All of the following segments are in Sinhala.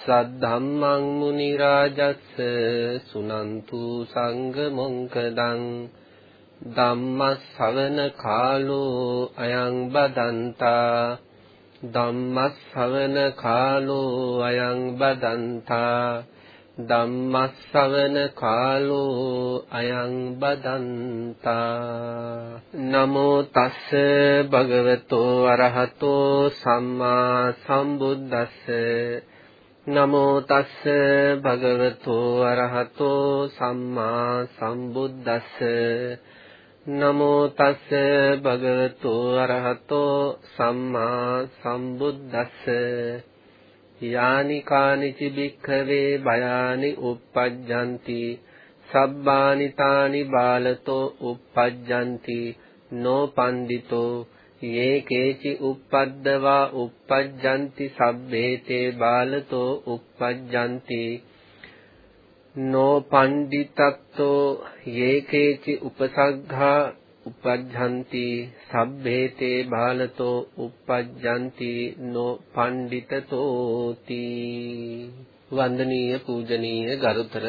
සද්ධම්මං මුනි රාජස්ස සුනන්තු සංඝ මොංකදං ධම්මස්සවන කාලෝ අයං බදන්තා ධම්මස්සවන කාලෝ අයං බදන්තා ධම්මස්සවන කාලෝ අයං බදන්තා නමෝ තස්ස භගවතෝ අරහතෝ සම්මා සම්බුද්දස්ස නමෝ තස්ස භගවතෝ අරහතෝ සම්මා සම්බුද්දස්ස. නමෝ තස්ස භගවතෝ අරහතෝ සම්මා සම්බුද්දස්ස. යානි කානිචි භික්ඛවේ භයානි uppajjanti. සබ්බානි තානි බාලතෝ uppajjanti. නෝ පණ්ඩිතෝ යේ කේචි uppද්දවා uppajjanti සබ්බේතේ බාලතෝ uppajjanti නෝ පණ්ඩිතත්තෝ යේ කේචි උපසග්ඝා uppajjanti sabbhete bhalato uppajjanti no panditatoති වන්දනීය පූජනීය ගරුතර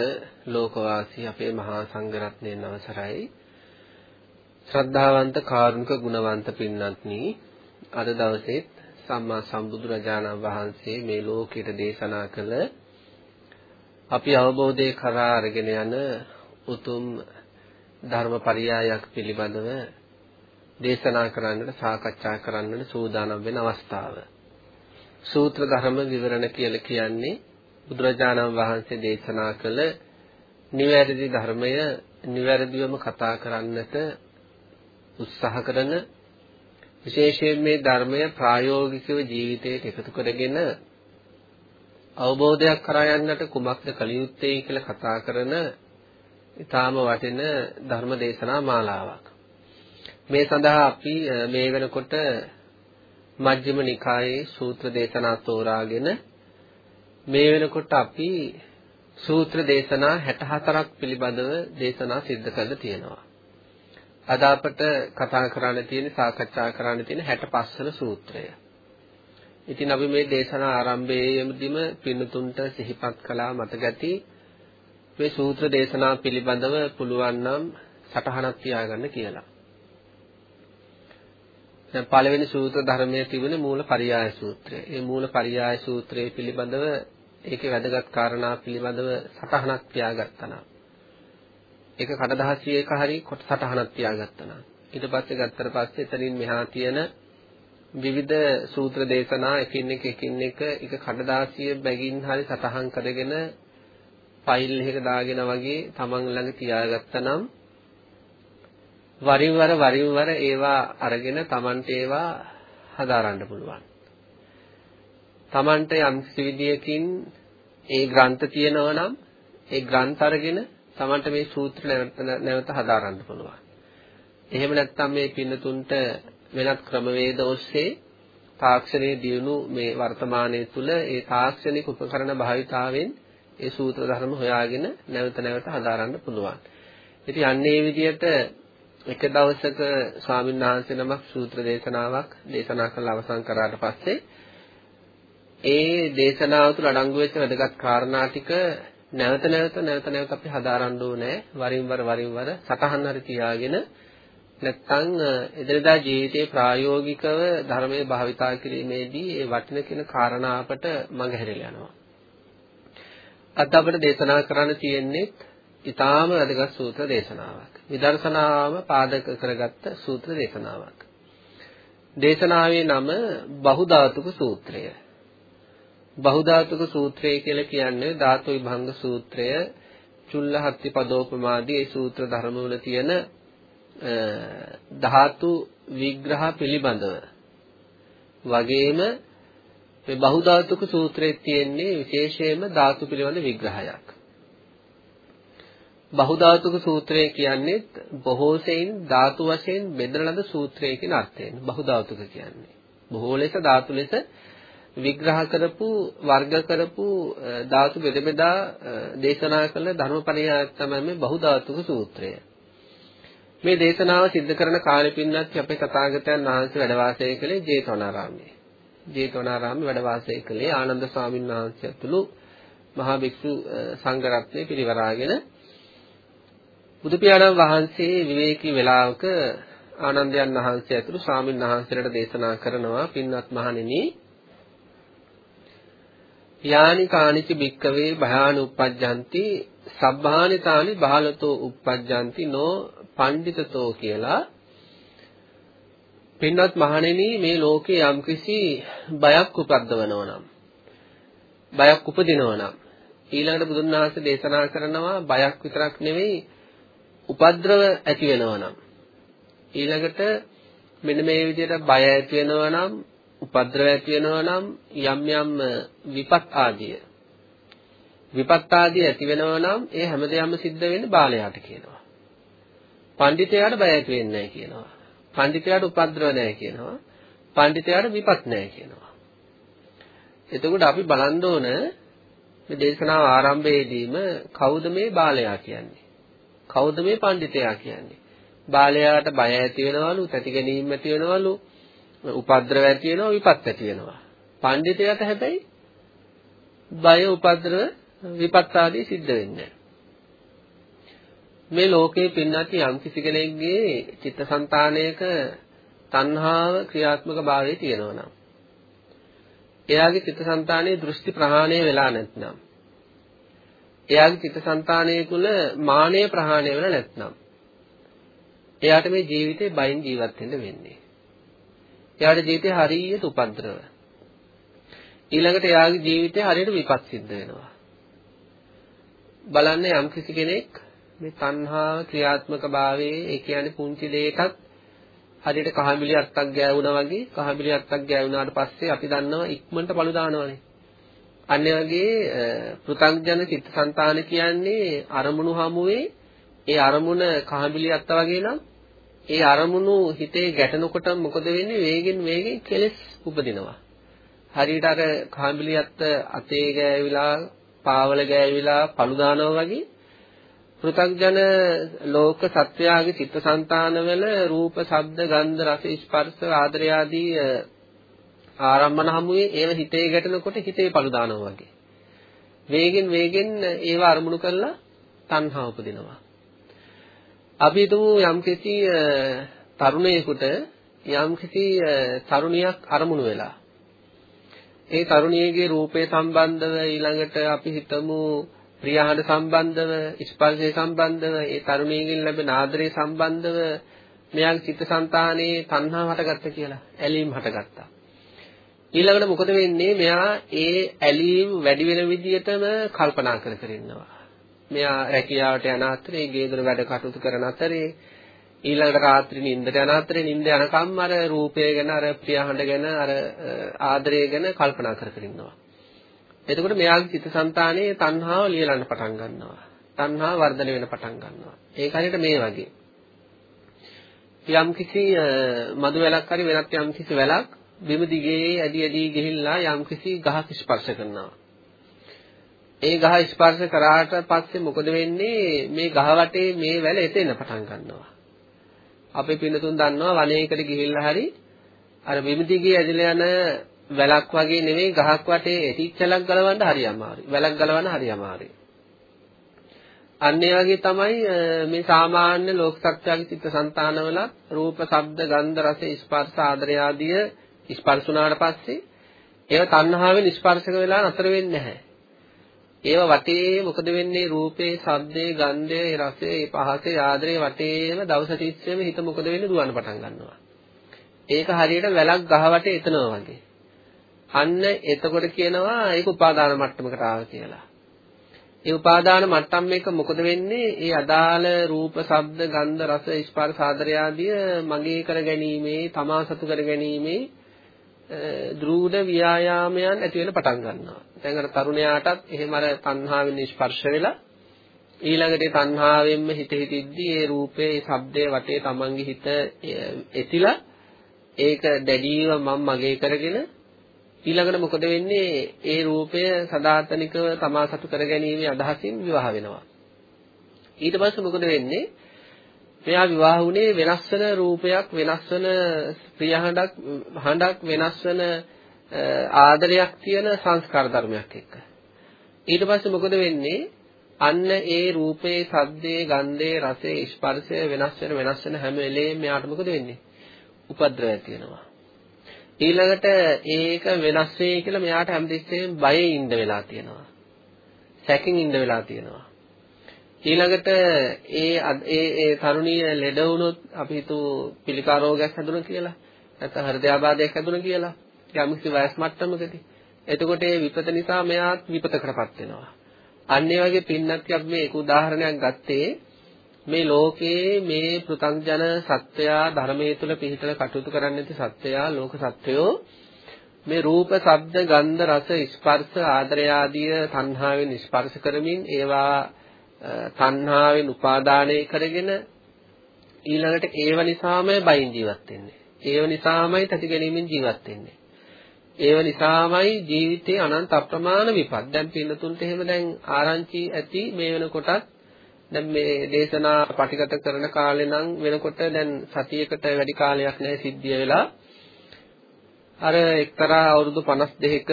ලෝකවාසී අපේ මහා සංඝරත්නයන් අවසරයි। ශ්‍රද්ධාවන්ත කාරුණික ගුණවන්ත පින්වත්නි අද දවසේ සම්මා සම්බුදුරජාණන් වහන්සේ මේ ලෝකයට දේශනා කළ අපි අවබෝධය කරා අරගෙන යන උතුම් ධර්මපරියායක් පිළිබඳව දේශනා කරන්නට සාකච්ඡා කරන්නට සූදානම් වෙන අවස්ථාව. සූත්‍ර ධර්ම විවරණ කියලා කියන්නේ බුදුරජාණන් වහන්සේ දේශනා කළ නිවැරදි ධර්මය නිවැරදිවම කතා කරන්නට උත්සාහ කරන විශේෂයෙන් මේ ධර්මය ප්‍රායෝගිකව ජීවිතයට එකතු කරගෙන අවබෝධයක් කරා යන්නට කුමක්ද කළ යුත්තේ කියලා කතා කරන ඊටාම වටින ධර්ම දේශනා මාලාවක්. මේ සඳහා අපි මේ වෙනකොට මජ්ක්‍ධිම නිකායේ සූත්‍ර දේශනා තෝරාගෙන මේ වෙනකොට අපි සූත්‍ර දේශනා 64ක් පිළිබඳව දේශනා සිද්ධ කරලා තියෙනවා. අද අපට කතා කරන්න තියෙන සාකච්ඡා කරන්න තියෙන 65 වන සූත්‍රය. ඉතින් අපි මේ දේශනා ආරම්භයේදීම පින්නතුන්ට සිහිපත් කළා මතක ඇති මේ සූත්‍ර දේශනා පිළිබඳව පුළුවන් නම් සටහනක් තියාගන්න කියලා. දැන් පළවෙනි සූත්‍ර ධර්මයේ තිබෙන මූල පරියාය සූත්‍රය. මේ මූල පරියාය සූත්‍රයේ පිළිබඳව ඒකේ වැදගත් කාරණා පිළිබඳව සටහනක් තියාගත්තා නම් ඒක කඩදාසියක හරි කොට සටහනක් තියාගත්තා නම් ඊට පස්සේ ගත්තට පස්සේ එතනින් මෙහා තියෙන විවිධ සූත්‍ර දේශනා එකින් එක එකින් එක එක කඩදාසිය බැගින් හරි සටහන් කරගෙන ෆයිල් එකක දාගෙන වගේ තමන් ළඟ තියාගත්තා නම් වරින් වර වරින් වර ඒවා අරගෙන තමන්ට ඒවා හදාරන්න පුළුවන්. තමන්ට යම් විදියකින් ඒ ග්‍රන්ථ තියෙනවා නම් ඒ ග්‍රන්ථ අරගෙන තමන්ට මේ සූත්‍ර නැවත නැවත හදාරන්න පුළුවන්. එහෙම නැත්නම් මේ පින්නතුන්ට වෙනත් ක්‍රමවේද ඔස්සේ තාක්ෂණයේ දියුණු මේ වර්තමානයේ තුල ඒ තාක්ෂණික උපකරණ භාවිතාවෙන් ඒ සූත්‍ර ධර්ම හොයාගෙන නැවත නැවත හදාරන්න පුළුවන්. ඉතින් අන්නේ විදිහට එක දවසක ස්වාමීන් වහන්සේ නමක් සූත්‍ර දේශනාවක් දේශනා කරලා අවසන් කරාට පස්සේ ඒ දේශනාව තුළ අඩංගු වෙච්ච වැදගත් කාරණා ටික නැවත නැවත නැවත නැවත අපි හදාරන්න ඕනේ වරින් වර වරින් වර සටහන් හරි තියාගෙන නැත්නම් එදිනදා ජීවිතේ ප්‍රායෝගිකව ධර්මයේ භාවිතා කිරීමේදී ඒ වටින කියන කාරණා අපට මඟහැරලා යනවා අද අපිට දේශනා කරන්න තියෙන්නේ ඊටාම වැදගත් සූත්‍ර දේශනාවක්. විදර්ශනාවම පාදක කරගත්ත සූත්‍ර දේශනාවක්. දේශනාවේ නම බහුධාතුක සූත්‍රය. බහුධාතුක සූත්‍රය කියලා කියන්නේ ධාතු විභංග සූත්‍රය, චුල්ලහත්ති පදෝපමාදී ඒ සූත්‍ර ධර්මවල තියෙන ධාතු විග්‍රහ පිළිබඳව වගේම මේ බහුධාතුක සූත්‍රයේ තියෙන්නේ විශේෂයෙන්ම ධාතු පිළිබඳ විග්‍රහයක්. බහුධාතුක සූත්‍රය කියන්නේ බොහෝ සෙයින් ධාතු වශයෙන් බෙදන ලද සූත්‍රය කියන අර්ථයෙන් බහුධාතුක කියන්නේ. බොහෝ ලෙස ධාතු ලෙස විග්‍රහ කරපු වර්ග කරපු ධාතු බෙද බෙදා දේශනා කළ ධර්මපරියායක් තමයි මේ බහුධාතුක සූත්‍රය. මේ දේශනාව සිද්ධ කරන කාලෙ පින්නත් අපේ තථාගතයන් වහන්සේ වැඩ වාසය කළේ ජේතවනාරාමයේ. ජේතවනාරාමයේ වැඩ වාසය කළේ ආනන්ද ස්වාමීන් වහන්සේ ඇතුළු මහා භික්ෂු සංඝ රත්නය පිරිවරාගෙන බුදු පියාණන් වහන්සේ විවේකී වෙලාවක ආනන්දයන් වහන්සේ ඇතුළු ස්වාමීන් වහන්සේලාට දේශනා කරනවා පින්වත් මහණෙනි යානි කානිච භික්කවේ භයානුප්පජ්ජಂತಿ සබ්බානිතානි බහලතෝ uppajjanti නෝ පණ්ඩිතතෝ කියලා. පින්වත් මහණෙනි මේ ලෝකේ යම්කිසි බයක් උපද්දවනවා නම් බයක් උපදිනවා නම් ඊළඟට බුදුන් වහන්සේ දේශනා කරනවා බයක් විතරක් නෙවෙයි උපද්‍රව ඇති වෙනවා නම්. ඊළඟට මෙන්න මේ විදිහට බය ඇති වෙනවා නම් උපද්‍රව ඇති වෙනවා නම් යම් යම් විපත් ආදිය විපත් ආදිය ඇති වෙනවා නම් ඒ හැමදේම සිද්ධ වෙන්නේ බාලයාට කියනවා. පඬිතයාට බය ඇති වෙන්නේ නැහැ කියනවා. පඬිතයාට උපද්‍රව නැහැ කියනවා. පඬිතයාට විපත් නැහැ කියනවා. එතකොට අපි බලන්න ඕන මේ දේශනාව ආරම්භයේදීම කවුද මේ බාලයා කියන්නේ? කවුද මේ පඬිතයා කියන්නේ? බාලයාට බය ඇති වෙනවලු, තැති ගැනීම ඇති වෙනවලු, උපද්‍රව ඇති වෙනවා, විපත් ඇති වෙනවා. පඬිතයාට හැබැයි බය උපද්‍රව විපත් ආදී සිද්ධ වෙන්නේ මේ ලෝකේ පින්නත් යම් කිසි කෙනෙක්ගේ චිත්තසංතානයක තණ්හාව ක්‍රියාත්මක භාවයේ තියෙනවා නම් එයාගේ චිත්තසංතානයේ දෘෂ්ටි ප්‍රහාණය වෙලා නැත්නම් එයාගේ චිත්තසංතානයේ කුල මානය ප්‍රහාණය වෙලා නැත්නම් එයාට මේ ජීවිතේ බයින් ජීවත් වෙන්න වෙන්නේ. එයාට ජීවිතේ හරියට උපද්‍රව. ඊළඟට එයාගේ ජීවිතේ හරියට විපත් සිද්ධ වෙනවා. බලන්න යම් කිසි කෙනෙක් මේ තණ්හාව ක්‍රියාත්මක භාවයේ ඒ කියන්නේ පුංචි දෙයකත් හරියට කහමිලි අත්තක් ගෑවුනා වගේ කහමිලි අත්තක් ගෑවුනාට පස්සේ අපි දන්නවා ඉක්මනට පළු දානවනේ. අන්න වගේ පෘථග්ජන චිත්තසංතාන කියන්නේ අරමුණු හමුවේ ඒ අරමුණ කහමිලි අත්ත වගේ නම් ඒ අරමුණු හිතේ ගැටෙනකොට මොකද වෙන්නේ වේගෙන් වේගෙන් කෙලස් උපදිනවා. හරියට අර කහමිලි අත්ත අතේ ගෑවිලා පාවල ගෑවිලා පළු දානවා වගේ පෘථග්ජන ලෝක සත්වයාගේ චිත්තසංතානවල රූප, ශබ්ද, ගන්ධ, රස, ස්පර්ශ, ආදරය ආදී ආරම්භන හමුවේ ඒව හිතේ ගැටෙනකොට හිතේ පළු දානවා වගේ. වේගෙන් වේගෙන් ඒව අරමුණු කරලා තණ්හා උපදිනවා. අපි හිතමු යම්කිසි තරුණයෙකුට යම්කිසි තරුණියක් අරමුණු වෙලා. ඒ තරුණියගේ රූපේ සම්බන්ධව ඊළඟට අපි හිතමු ප්‍රියහඬ සම්බන්ධව ස්පර්ශය සම්බන්ධව ඒ තරුණියගෙන් ලැබෙන ආදරය සම්බන්ධව මෙයාගේ චිත්තසංතානයේ තණ්හාව හටගත්ත කියලා ඇලීම් හටගත්තා. ඊළඟට මොකද වෙන්නේ? මෙයා ඒ ඇලීම් වැඩි වෙන විදිහටම කල්පනා කර කර ඉන්නවා. මෙයා රැකියාවට යන අතරේ ගේ දොර වැඩ කටයුතු කරන අතරේ ඊළඟට රාත්‍රී නිින්දට යන අතරේ නිින්ද යනකම් අර රූපය ගැන අර ප්‍රියහඬ ගැන අර ආදරය ගැන කල්පනා කර කර ඉන්නවා. එතකොට මෙයාගේ චිත්තසංතානයේ තණ්හාව ලියලන්න පටන් ගන්නවා. තණ්හාව වර්ධනය වෙන පටන් ගන්නවා. ඒක හරියට මේ වගේ. යම් කිසි මදු වැලක් හරි වෙනත් යම් කිසි වැලක් බිම දිගේ ඇදි ඇදි ගිහිල්ලා යම් කිසි ගහක් ස්පර්ශ කරනවා. ඒ ගහ ස්පර්ශ කරාට පස්සේ මොකද වෙන්නේ මේ ගහ වටේ මේ වැල එතෙන්න පටන් ගන්නවා. අපේ පින්නතුන් දන්නවා වනයේකට ගිහිල්ලා හරි අර විමිතිගේ ඇදලා යන වැලක් වගේ නෙවෙයි ගහක් වටේ එටිච්චලක් ගලවන්න හරි අමාරුයි. වැලක් ගලවන්න හරි අමාරුයි. අන්න ඒ වගේ තමයි මේ සාමාන්‍ය ලෝක සත්‍යයේ චිත්තසංතානවල රූප, ශබ්ද, ගන්ධ, රස, ස්පර්ශ, ආදරය ආදිය ස්පර්ශුණාට පස්සේ ඒව තණ්හාවෙන් ස්පර්ශක වෙලා නතර වෙන්නේ නැහැ. ඒව වටේ මොකද වෙන්නේ රූපේ, ශබ්දේ, ගන්ධේ, රසේ, පහසේ, ආදරේ වටේම දවස තිස්සෙම හිත මොකද වෙන්නේ දුවන්න පටන් ගන්නවා. ඒක හරියට වැලක් ගහ වටේ එතනවා වගේ. අන්න එතකොට කියනවා ඒක උපාදාන මට්ටමකට ආව කියලා. ඒ උපාදාන මට්ටම් එක මොකද වෙන්නේ? ඒ අදාළ රූප, ශබ්ද, ගන්ධ, රස, ස්පර්ශ, ආදරය ආදිය මගේ කර ගැනීමේ, තමා සතු කර ගැනීමේ දෘඪ ව්‍යායාමයන් ඇති වෙන පටන් ගන්නවා. දැන් අර තරුණයාටත් එහෙම අර තණ්හාවෙන් ස්පර්ශ වෙලා ඊළඟට තණ්හාවෙන්ම හිත හිතිද්දී ඒ රූපේ ඒ ශබ්දයේ වටේ තමන්ගේ හිත එතිලා ඒක දැඩිව මම මගේ කරගෙන ඊළඟට මොකද වෙන්නේ? ඒ රූපය සදාතනිකව තමා සතු කරගැනීමේ අදහසින් විවාහ වෙනවා. ඊට පස්සේ මොකද වෙන්නේ? මෙයා විවාහ වුණේ වෙනස් වෙන රූපයක් වෙනස් වෙන ප්‍රිය හඬක් හඬක් වෙනස් වෙන ආදරයක් තියෙන සංස්කාර ධර්මයක් එක්ක ඊට පස්සේ මොකද වෙන්නේ අන්න ඒ රූපේ, සද්දේ, ගන්ධේ, රසේ, ස්පර්ශය වෙනස් වෙන වෙනස් වෙන හැම වෙලේම මෙයාට මොකද වෙන්නේ? උපද්‍රවය තියෙනවා. ඊළඟට ඒක වෙනස් වෙයි කියලා මෙයාට හැමතිස්සෙම බයෙ ඉන්න වෙලා තියෙනවා. සැකෙන් ඉන්න වෙලා තියෙනවා. ඊළඟට ඒ ඒ ඒ තරුණිය ලෙඩ වුණොත් අපි හිතුව පිළිකා රෝගයක් හැදුණා කියලා. නැත්නම් හෘදයාබාධයක් හැදුණා කියලා. යම්කිසි වයස් මට්ටමකදී. එතකොට ඒ විපත නිසා මෙයාත් විපතකටපත් වෙනවා. අන්න ඒ වගේ පින්නත් අපි මේ එක උදාහරණයක් ගත්තේ මේ ලෝකයේ මේ පෘථග්ජන සත්වයා ධර්මයේ තුල පිහිටලා කටයුතු කරන්නේ නැති සත්වයා ලෝක සත්වයෝ මේ රූප, ශබ්ද, ගන්ධ, රස, ස්පර්ශ, ආදරය ආදී තණ්හාවෙන් ස්පර්ශ කරමින් ඒවා තණ්හාවෙන් උපාදානය කරගෙන ඊළඟට ඒව නිසාමයි බයින් ජීවත් වෙන්නේ. ඒව නිසාමයි තති ගැනීමෙන් ජීවත් වෙන්නේ. ඒව නිසාමයි ජීවිතේ අනන්ත අප්‍රමාණ විපත්. දැන් පින්නතුන්ට එහෙම දැන් ආරංචි ඇති මේ වෙනකොටත් දැන් මේ දේශනා පටිගත කරන කාලේ නම් වෙනකොට දැන් සතියකට වැඩි කාලයක් නැහැ සිද්ධිය වෙලා අර එක්තරා අවුරුදු 52ක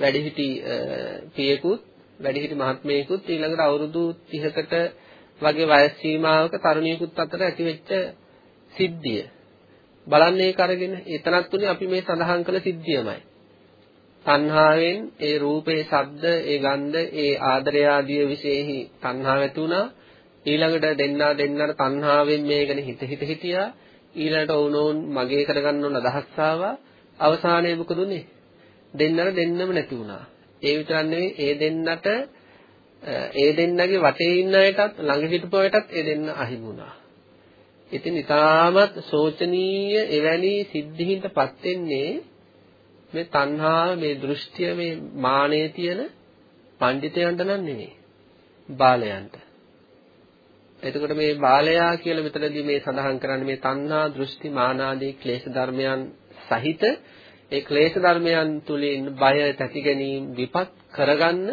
වැඩිහිටි පියෙකුත් වැඩිහිටි මහත්මයෙකුත් ඊළඟට අවුරුදු 30කට වගේ වයස් සීමාවක තරුණියෙකුත් අතර ඇතිවෙච්ච සිද්ධිය බලන්න ඒක අරගෙන එතනත් තුනේ අපි මේ සඳහන් කළ සිද්ධියමයි. තණ්හාවෙන් ඒ රූපේ, ශබ්ද, ඒ ගන්ධ, ඒ ආදරය ආදී විශේෂෙහි තණ්හාව ඇති වුණා. ඊළඟට දෙන්නා දෙන්නට තණ්හාවෙන් මේකන හිත හිත හිටියා. ඊළඟට වුණෝන් මගේ කරගන්න ඕන අදහස් ආවා. අවසානයේ මොකද උනේ? දෙන්නට දෙන්නම නැති වුණා. ඒ විතරක් නෙවෙයි ඒ දෙන්නට ඒ දෙන්නගේ වටේ ඉන්න අයටත් ළඟ හිටපු අයටත් ඒ දෙන්න අහිමි වුණා. ඉතින් ඊටමත් සෝචනීය එවැනි සිද්ධිහින්ටපත් වෙන්නේ මේ තණ්හාව මේ දෘෂ්ටිය මේ මානය තියෙන පඬිතයන්ට නන් නෙමෙයි බාලයන්ට. එතකොට මේ බාලයා කියලා මෙතනදී මේ සඳහන් කරන්නේ මේ තණ්හා දෘෂ්ටි මානාදී ක්ලේශ ධර්මයන් සහිත ඒ ක්ලේශ ධර්මයන් තුලින් බය තැති ගැනීම විපත් කරගන්න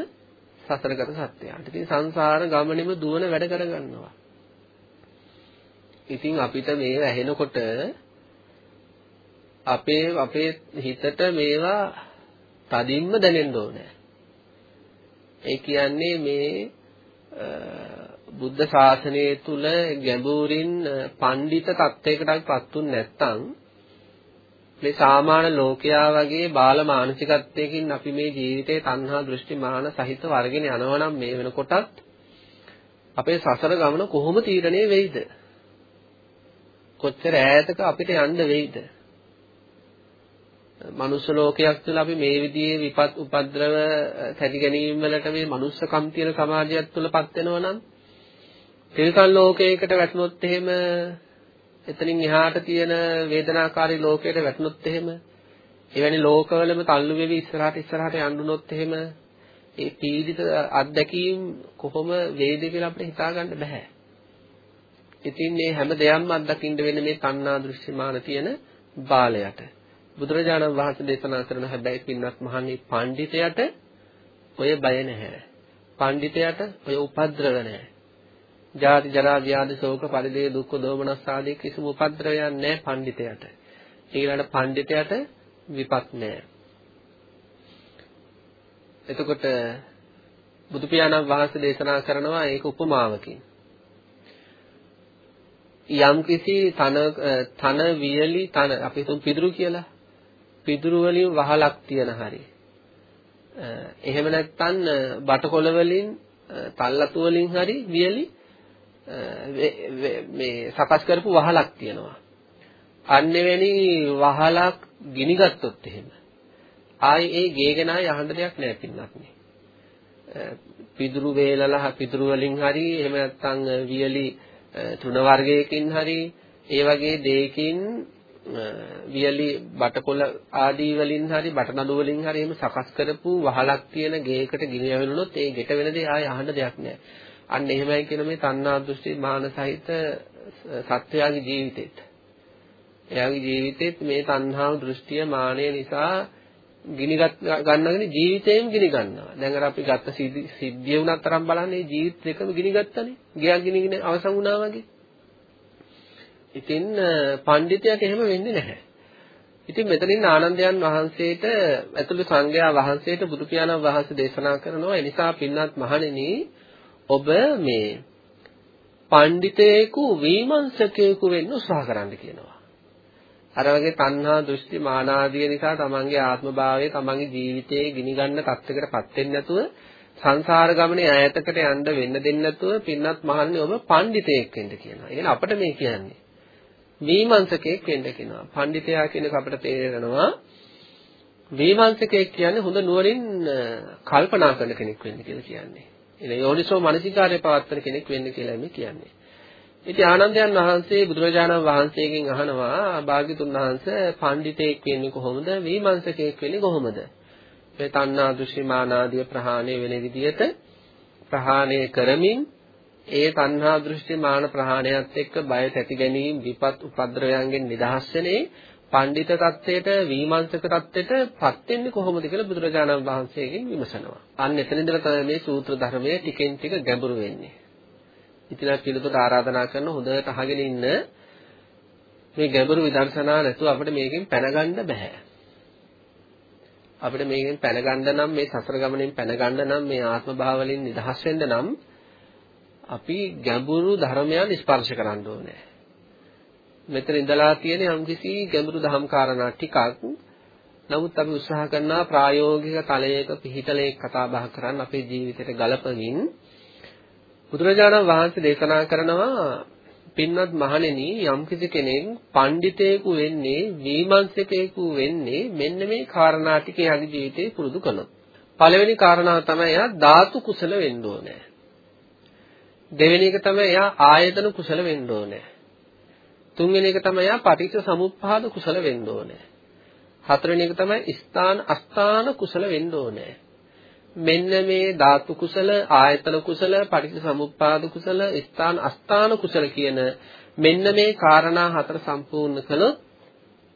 සසරගත සත්‍යයන්ට. ඉතින් සංසාර ගමනේම දුවන වැඩ කරගන්නවා. ඉතින් අපිට මේව ඇහෙනකොට අපේ අපේ හිතට මේවා තදින්ම දැනෙන්න ඕනේ. ඒ කියන්නේ මේ බුද්ධ ශාසනය තුල ගැඹුරින් පඬිත තත්වයකටපත් උන් නැත්නම් මේ සාමාන්‍ය ලෝකයා වගේ බාල මානසිකත්වයකින් අපි මේ ජීවිතේ තණ්හා දෘෂ්ටි මාන සහිත වර්ගෙන යනවා නම් මේ වෙනකොටත් අපේ සසර ගමන කොහොම තීරණය වෙයිද? කොච්චර ඈතක අපිට යන්න වෙයිද? මනුෂ්‍ය ලෝකයක් තුළ අපි මේ විදිහේ විපත් උපද්‍රව තැති ගැනීම වලට මේ මනුස්සකම් තියෙන සමාජයක් තුළපත් වෙනවා නම් තිරිසන් ලෝකයකට වැටුනොත් එහෙම එතනින් එහාට තියෙන වේදනාකාරී ලෝකයට වැටුනොත් එහෙම එවැනි ලෝකවලම තල්ලු වෙවි ඉස්සරහට ඉස්සරහට යන්නුනොත් එහෙම ඒ පීඩිත අත්දැකීම් කොහොම වේද කියලා අපිට හිතා ගන්න බෑ. ඉතින් මේ හැම දෙයක්ම අත්දකින්න වෙන්නේ මේ තණ්හා දෘශ්‍යමාන තියෙන බාලයට. බුදුරජාණන් වහන්සේ දේශනා කරන හැබැයි පින්වත් මහණනි පඬිතයට ඔය බය නැහැ. පඬිතයට ඔය උපද්‍රව නැහැ. ජාති ජරා ව්‍යාධි ශෝක පරිදේ දුක්ඛ දෝමනස් ආදී කිසිම උපද්‍රවයක් නැහැ පඬිතයට. ඊළඟ පඬිතයට විපත් නැහැ. එතකොට බුදු පියාණන් වහන්සේ දේශනා කරනවා ඒක උපමාවකින්. යම්කිසි තන තන වියලි තන අපි හිතමු පිදුරු කියලා. පිදුරු වලින් වහලක් තියන හරිය. එහෙම නැත්නම් බටකොළ වලින් තල්ලතු වලින් හරි වියලි මේ සකස් කරපු වහලක් තියෙනවා. අන්නෙවැනි වහලක් ගිනිගත්තොත් එහෙම ආයේ ඒ ගේ ගැන යහන්න දෙයක් නැහැ පින්නත් නේ. පිදුරු වේලලා පිදුරු වලින් හරි එහෙම නැත්නම් වියලි තෘණ වර්ගයකින් හරි ඒ වගේ දෙයකින් වියලි බටකොළ ආදී වලින් හරි බටනඩු වලින් හරි එහෙම සකස් කරපු වහලක් තියෙන ගේකට ගිනි ඇවිලුනොත් ඒ ගෙට වෙන දේ ආය අහන්න දෙයක් නැහැ. අන්න එහෙමයි කියන මේ තණ්හා දෘෂ්ටි මාන සහිත සත්‍යයාගේ ජීවිතෙත්. එයාගේ ජීවිතෙත් මේ තණ්හාව දෘෂ්ටිය මානය නිසා ගිනිගත් ගන්නගෙන ජීවිතේම ගිනි ගන්නවා. දැන් අර අපි ගත්ත සිද්ධිය වුණත් තරම් බලන්නේ ජීවිත දෙකම ගිනි ගත්තනේ. ගියක් ගිනිගෙන අවසන් වුණා වගේ. ඉතින් පඬිතයාට එහෙම වෙන්නේ නැහැ. ඉතින් මෙතනින් ආනන්දයන් වහන්සේට ඇතුළු සංඝයා වහන්සේට බුදු පියාණන් වහන්සේ දේශනා කරනවා ඒ නිසා පින්වත් මහණෙනි ඔබ මේ පඬිතේකු විමර්ශකයෙකු වෙන්න උත්සාහ කරන්න කියනවා. අර වගේ තණ්හා දෘෂ්ටි මානාදිය නිසා තමන්ගේ ආත්මභාවය තමන්ගේ ජීවිතයේ ගිනි ගන්න තත්යකටපත් වෙන්නේ නැතුව සංසාර ගමනේ ඈතකට යන්න වෙන්න දෙන්නේ නැතුව පින්වත් මහන්නේ ඔබ පඬිතෙක් වෙන්න කියනවා. ඒ කියන්නේ අපිට මේ කියන්නේ මීමන්සකෙක් වෙන්න කියනවා. පඬිතයා කියන එක අපිට තේරෙනවා මීමන්සකෙක් කියන්නේ හොඳ නුවණින් කල්පනා කරන කෙනෙක් වෙන්න කියලා කියන්නේ. එන යෝනිසෝ මනසිකාර්ය පවත්වන කෙනෙක් වෙන්න කියලා මේ කියන්නේ. ඉතින් ආනන්දයන් වහන්සේ බුදුරජාණන් වහන්සේගෙන් අහනවා භාග්‍යතුන් වහන්සේ පඬිතෙක් වෙන්නේ කොහොමද? මීමන්සකෙක් වෙන්නේ කොහොමද? මේ තණ්හා දුෂ්මාන ආදී ප්‍රහාණය වෙන විදිහට ප්‍රහාණය කරමින් ඒ තණ්හා දෘෂ්ටි මාන ප්‍රහාණයත් එක්ක බය තැති ගැනීම විපත් උපද්‍රවයන්ගෙන් නිදහස් වෙන්නේ පඬිත தත්වයට විමර්ශක தත්වයට පත් වෙන්නේ කොහොමද කියලා බුදුරජාණන් වහන්සේගෙන් විමසනවා. අන්න එතන ඉඳලා තමයි මේ සූත්‍ර ධර්මයේ ටිකෙන් ටික ගැඹුරු වෙන්නේ. ඉතින් අපි පිළිතුරට ආරාධනා කරන හොඳට අහගෙන ඉන්න මේ ගැඹුරු විදර්ශනා නැතුව අපිට මේකෙන් පැනගන්න බෑ. අපිට මේකෙන් පැනගන්න නම් මේ සසර ගමනෙන් පැනගන්න නම් මේ ආත්ම භාවවලින් නිදහස් වෙන්න නම් අපි ගැඹුරු ධර්මයන් ස්පර්ශ කරන්න ඕනේ. මෙතන ඉඳලා තියෙන යම්කිසි ගැඹුරු දහම් කාරණා ටිකක් නමුත් අපි උත්සාහ කරනවා ප්‍රායෝගික තලයක පිහිටලේ කතා බහ කරන්න අපේ ජීවිතයට ගලපමින් බුදුරජාණන් වහන්සේ දේශනා කරනවා පින්වත් මහණෙනි යම්කිසි කෙනෙක් පඬිතේකු වෙන්නේ විමර්ශකයෙකු වෙන්නේ මෙන්න මේ කාරණා ටික යගේ ජීවිතේ පුරුදු කළොත්. පළවෙනි කාරණාව තමයි යා ධාතු කුසල වෙන්න ඕනේ. දෙවෙනි එක තමයි එයා ආයතන කුසල වෙන්න ඕනේ. තුන්වෙනි එක තමයි එයා පටිච්ච සමුප්පාද කුසල වෙන්න ඕනේ. හතරවෙනි එක තමයි ස්ථාන අස්ථාන කුසල වෙන්න ඕනේ. මෙන්න මේ ධාතු කුසල, ආයතන කුසල, පටිච්ච සමුප්පාද කුසල, ස්ථාන අස්ථාන කුසල කියන මෙන්න මේ காரணා හතර සම්පූර්ණ කළොත්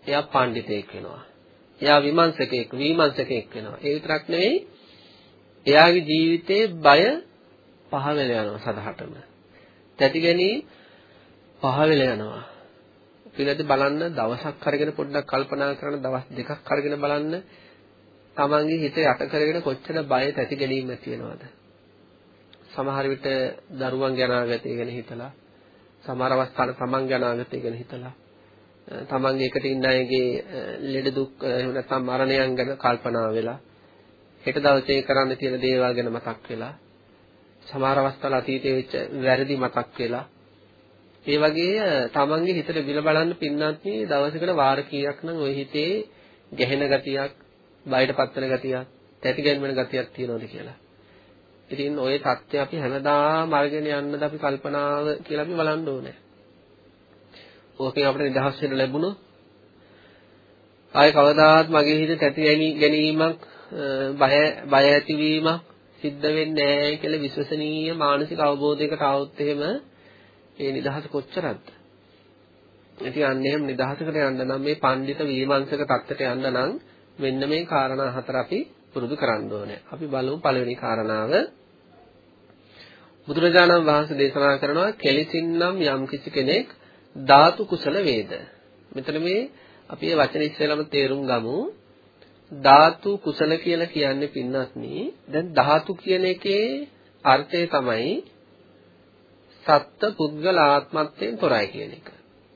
එයා පඬිතෙක් වෙනවා. එයා විමර්ශකෙක්, විමර්ශකෙක් වෙනවා. ඒ විතරක් නෙවෙයි එයාගේ ජීවිතේ බය පහ වෙලා යනවා සදහටම. තැති ගැනීම පහ වෙලා යනවා. පිළිදෙ බලන්න දවසක් අරගෙන පොඩ්ඩක් කල්පනා කරන දවස් දෙකක් අරගෙන බලන්න තමන්ගේ හිත යට කරගෙන කොච්චර බය තැති ගැනීම තියෙනවද? සමහර විට දරුවන්ගේ අනාගතය ගැන හිතලා සමහර අවස්ථාවල තමන්ගේ අනාගතය ගැන හිතලා තමන්ගේ එකට ඉන්න අයගේ ලෙඩ දුක් එහෙම නැත්නම් මරණයන් ගැන කල්පනා වෙලා හෙට දවසේ කරන්න තියෙන දේවල් ගැන මතක් වෙලා සමහර අවස්ථාවල අතීතයේ වෙච්ච වැරදි මතක් වෙලා ඒ වගේ තමන්ගේ හිතට විල බලන්න පින්නත් මේ දවසකට වාර කීයක් නම් ওই හිතේ ගැහෙන ගතියක්, බයට පත්තන ගතියක්, තැති ගැන්වෙන ගතියක් තියෙනවද කියලා. ඉතින් ওই தත්ත්වය අපි හැමදාම අරගෙන යන්නද අපි කල්පනාව කියලා අපි බලන්න ඕනේ. ඕකෙන් අපිට නිදහස් වෙන්න ලැබුණොත් ආයේ කවදාත් මගේ හිතේ තැති ගැනීමක්, බය බය ඇතිවීමක් සිද්ධ වෙන්නේ නැහැ කියලා විශ්වසනීය මානසික අවබෝධයකට આવුත් එහෙම ඒ නිදහස කොච්චරක්ද? ඉතින් අන්න එහෙම නිදහසකට යන්න නම් මේ පඬිත විමර්ශක தත්තට යන්න නම් මෙන්න මේ කාරණා හතර අපි පුරුදු කරන්න ඕනේ. අපි බලමු පළවෙනි කාරණාව. බුදුරජාණන් වහන්සේ දේශනා කරනවා කෙලිසින්නම් යම් කිසි කෙනෙක් ධාතු කුසල වේද. මෙතන මේ අපි මේ වචන ඉස්සෙල්ලාම තේරුම් ගමු. ධාතු කුසල කියලා කියන්නේ පින්වත්නි දැන් ධාතු කියන එකේ අර්ථය තමයි සත්ත්ව පුද්ගල ආත්මත්වයෙන් තොරයි කියන එක.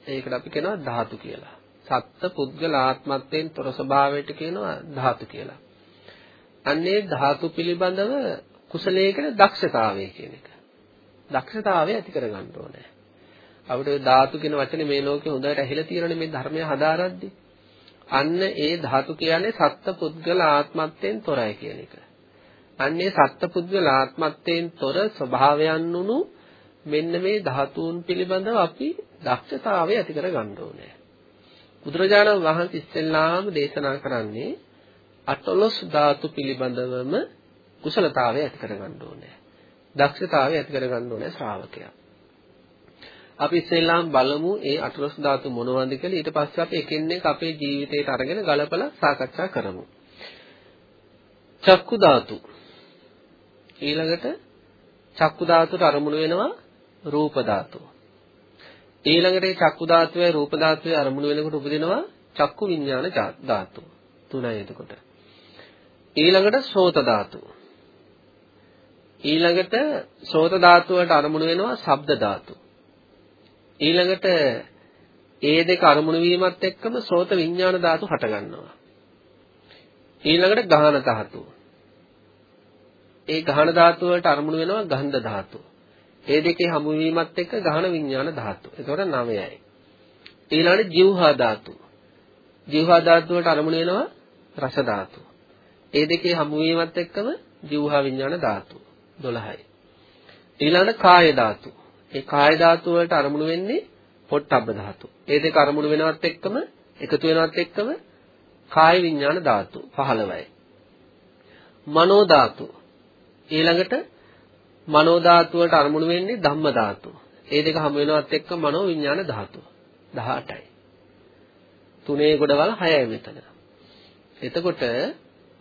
ඒකට අපි කියනවා ධාතු කියලා. සත්ත්ව පුද්ගල ආත්මත්වයෙන් තොර ස්වභාවයට කියනවා ධාතු කියලා. අන්නේ ධාතු පිළිබඳව කුසලයකට දක්ෂතාවය කියන එක. දක්ෂතාවය ඇති කරගන්න ඕනේ. අපිට ධාතු කියන වචනේ මේ ලෝකේ හොඳට ඇහිලා තියෙනනේ මේ ධර්මය හදාරද්දී. අන්න ඒ ධාතු කියන්නේ සත්පුද්ගල ආත්මත්වයෙන් තොරයි කියන එක. අන්නේ සත්පුද්ගල ආත්මත්වයෙන් තොර ස්වභාවයන් උණු මෙන්න මේ ධාතුන් පිළිබඳව අපි දක්ෂතාවය ඇති කර ගන්න ඕනේ. බුදුරජාණන් වහන්සේ ඉස්සෙල්ලාම දේශනා කරන්නේ අටලොස් ධාතු පිළිබඳවම කුසලතාවය ඇති කර ගන්න ඕනේ. දක්ෂතාවය ඇති කරගන්න ඕනේ ශ්‍රාවකයා. අපි ඉස්සෙල්ලාම බලමු ඒ අටලොස් ධාතු මොනවද කියලා ඊට පස්සේ අපි එකින් එක අපේ ජීවිතයට අරගෙන ගලපලා සාකච්ඡා කරමු. චක්කු ධාතු ඊළඟට චක්කු ධාතුවට අරමුණු වෙනවා රූප ධාතුව. ඊළඟට මේ චක්කු ධාතුවේ රූප ධාතුවේ අරමුණු වෙනකොට උපදිනවා චක්කු විඥාන ධාතුව. තුනයි එතකොට. ඊළඟට සෝත ධාතුව. ඊළඟට සෝත ධාතුවට අරමුණු වෙනවා ශබ්ද ධාතුව. ඊළඟට ඒ දෙක අරමුණු වීමත් එක්කම සෝත විඥාන ධාතු හට ගන්නවා. ඊළඟට ගාහන ධාතුව. ඒ ගාහන ධාතුව වලට අරමුණු වෙනවා ගන්ධ ධාතුව. ඒ දෙකේ හමු වීමත් එක්ක ගහන විඥාන ධාතු. ඒතකොට 9යි. ඊළඟට જીවහා ධාතු. જીවහා ධාතු වලට අරමුණ වෙනවා රස ධාතු. ඒ දෙකේ හමු වීමත් එක්කම જીවහා විඥාන ධාතු 12යි. ඊළඟට කාය ධාතු. ඒ කාය ධාතු වලට අරමුණ වෙන්නේ පොට්ටබ්බ ධාතු. ඒ දෙක අරමුණු වෙනවත් එක්කම එකතු වෙනවත් එක්කම කාය විඥාන ධාතු 15යි. මනෝ ධාතු ඊළඟට මනෝ ධාතු වලට අරමුණු වෙන්නේ ධම්ම ධාතු. ඒ දෙක හමු වෙනවත් එක්ක මනෝ විඥාන ධාතු 18යි. තුනේ ගොඩවල් 6යි මෙතන. එතකොට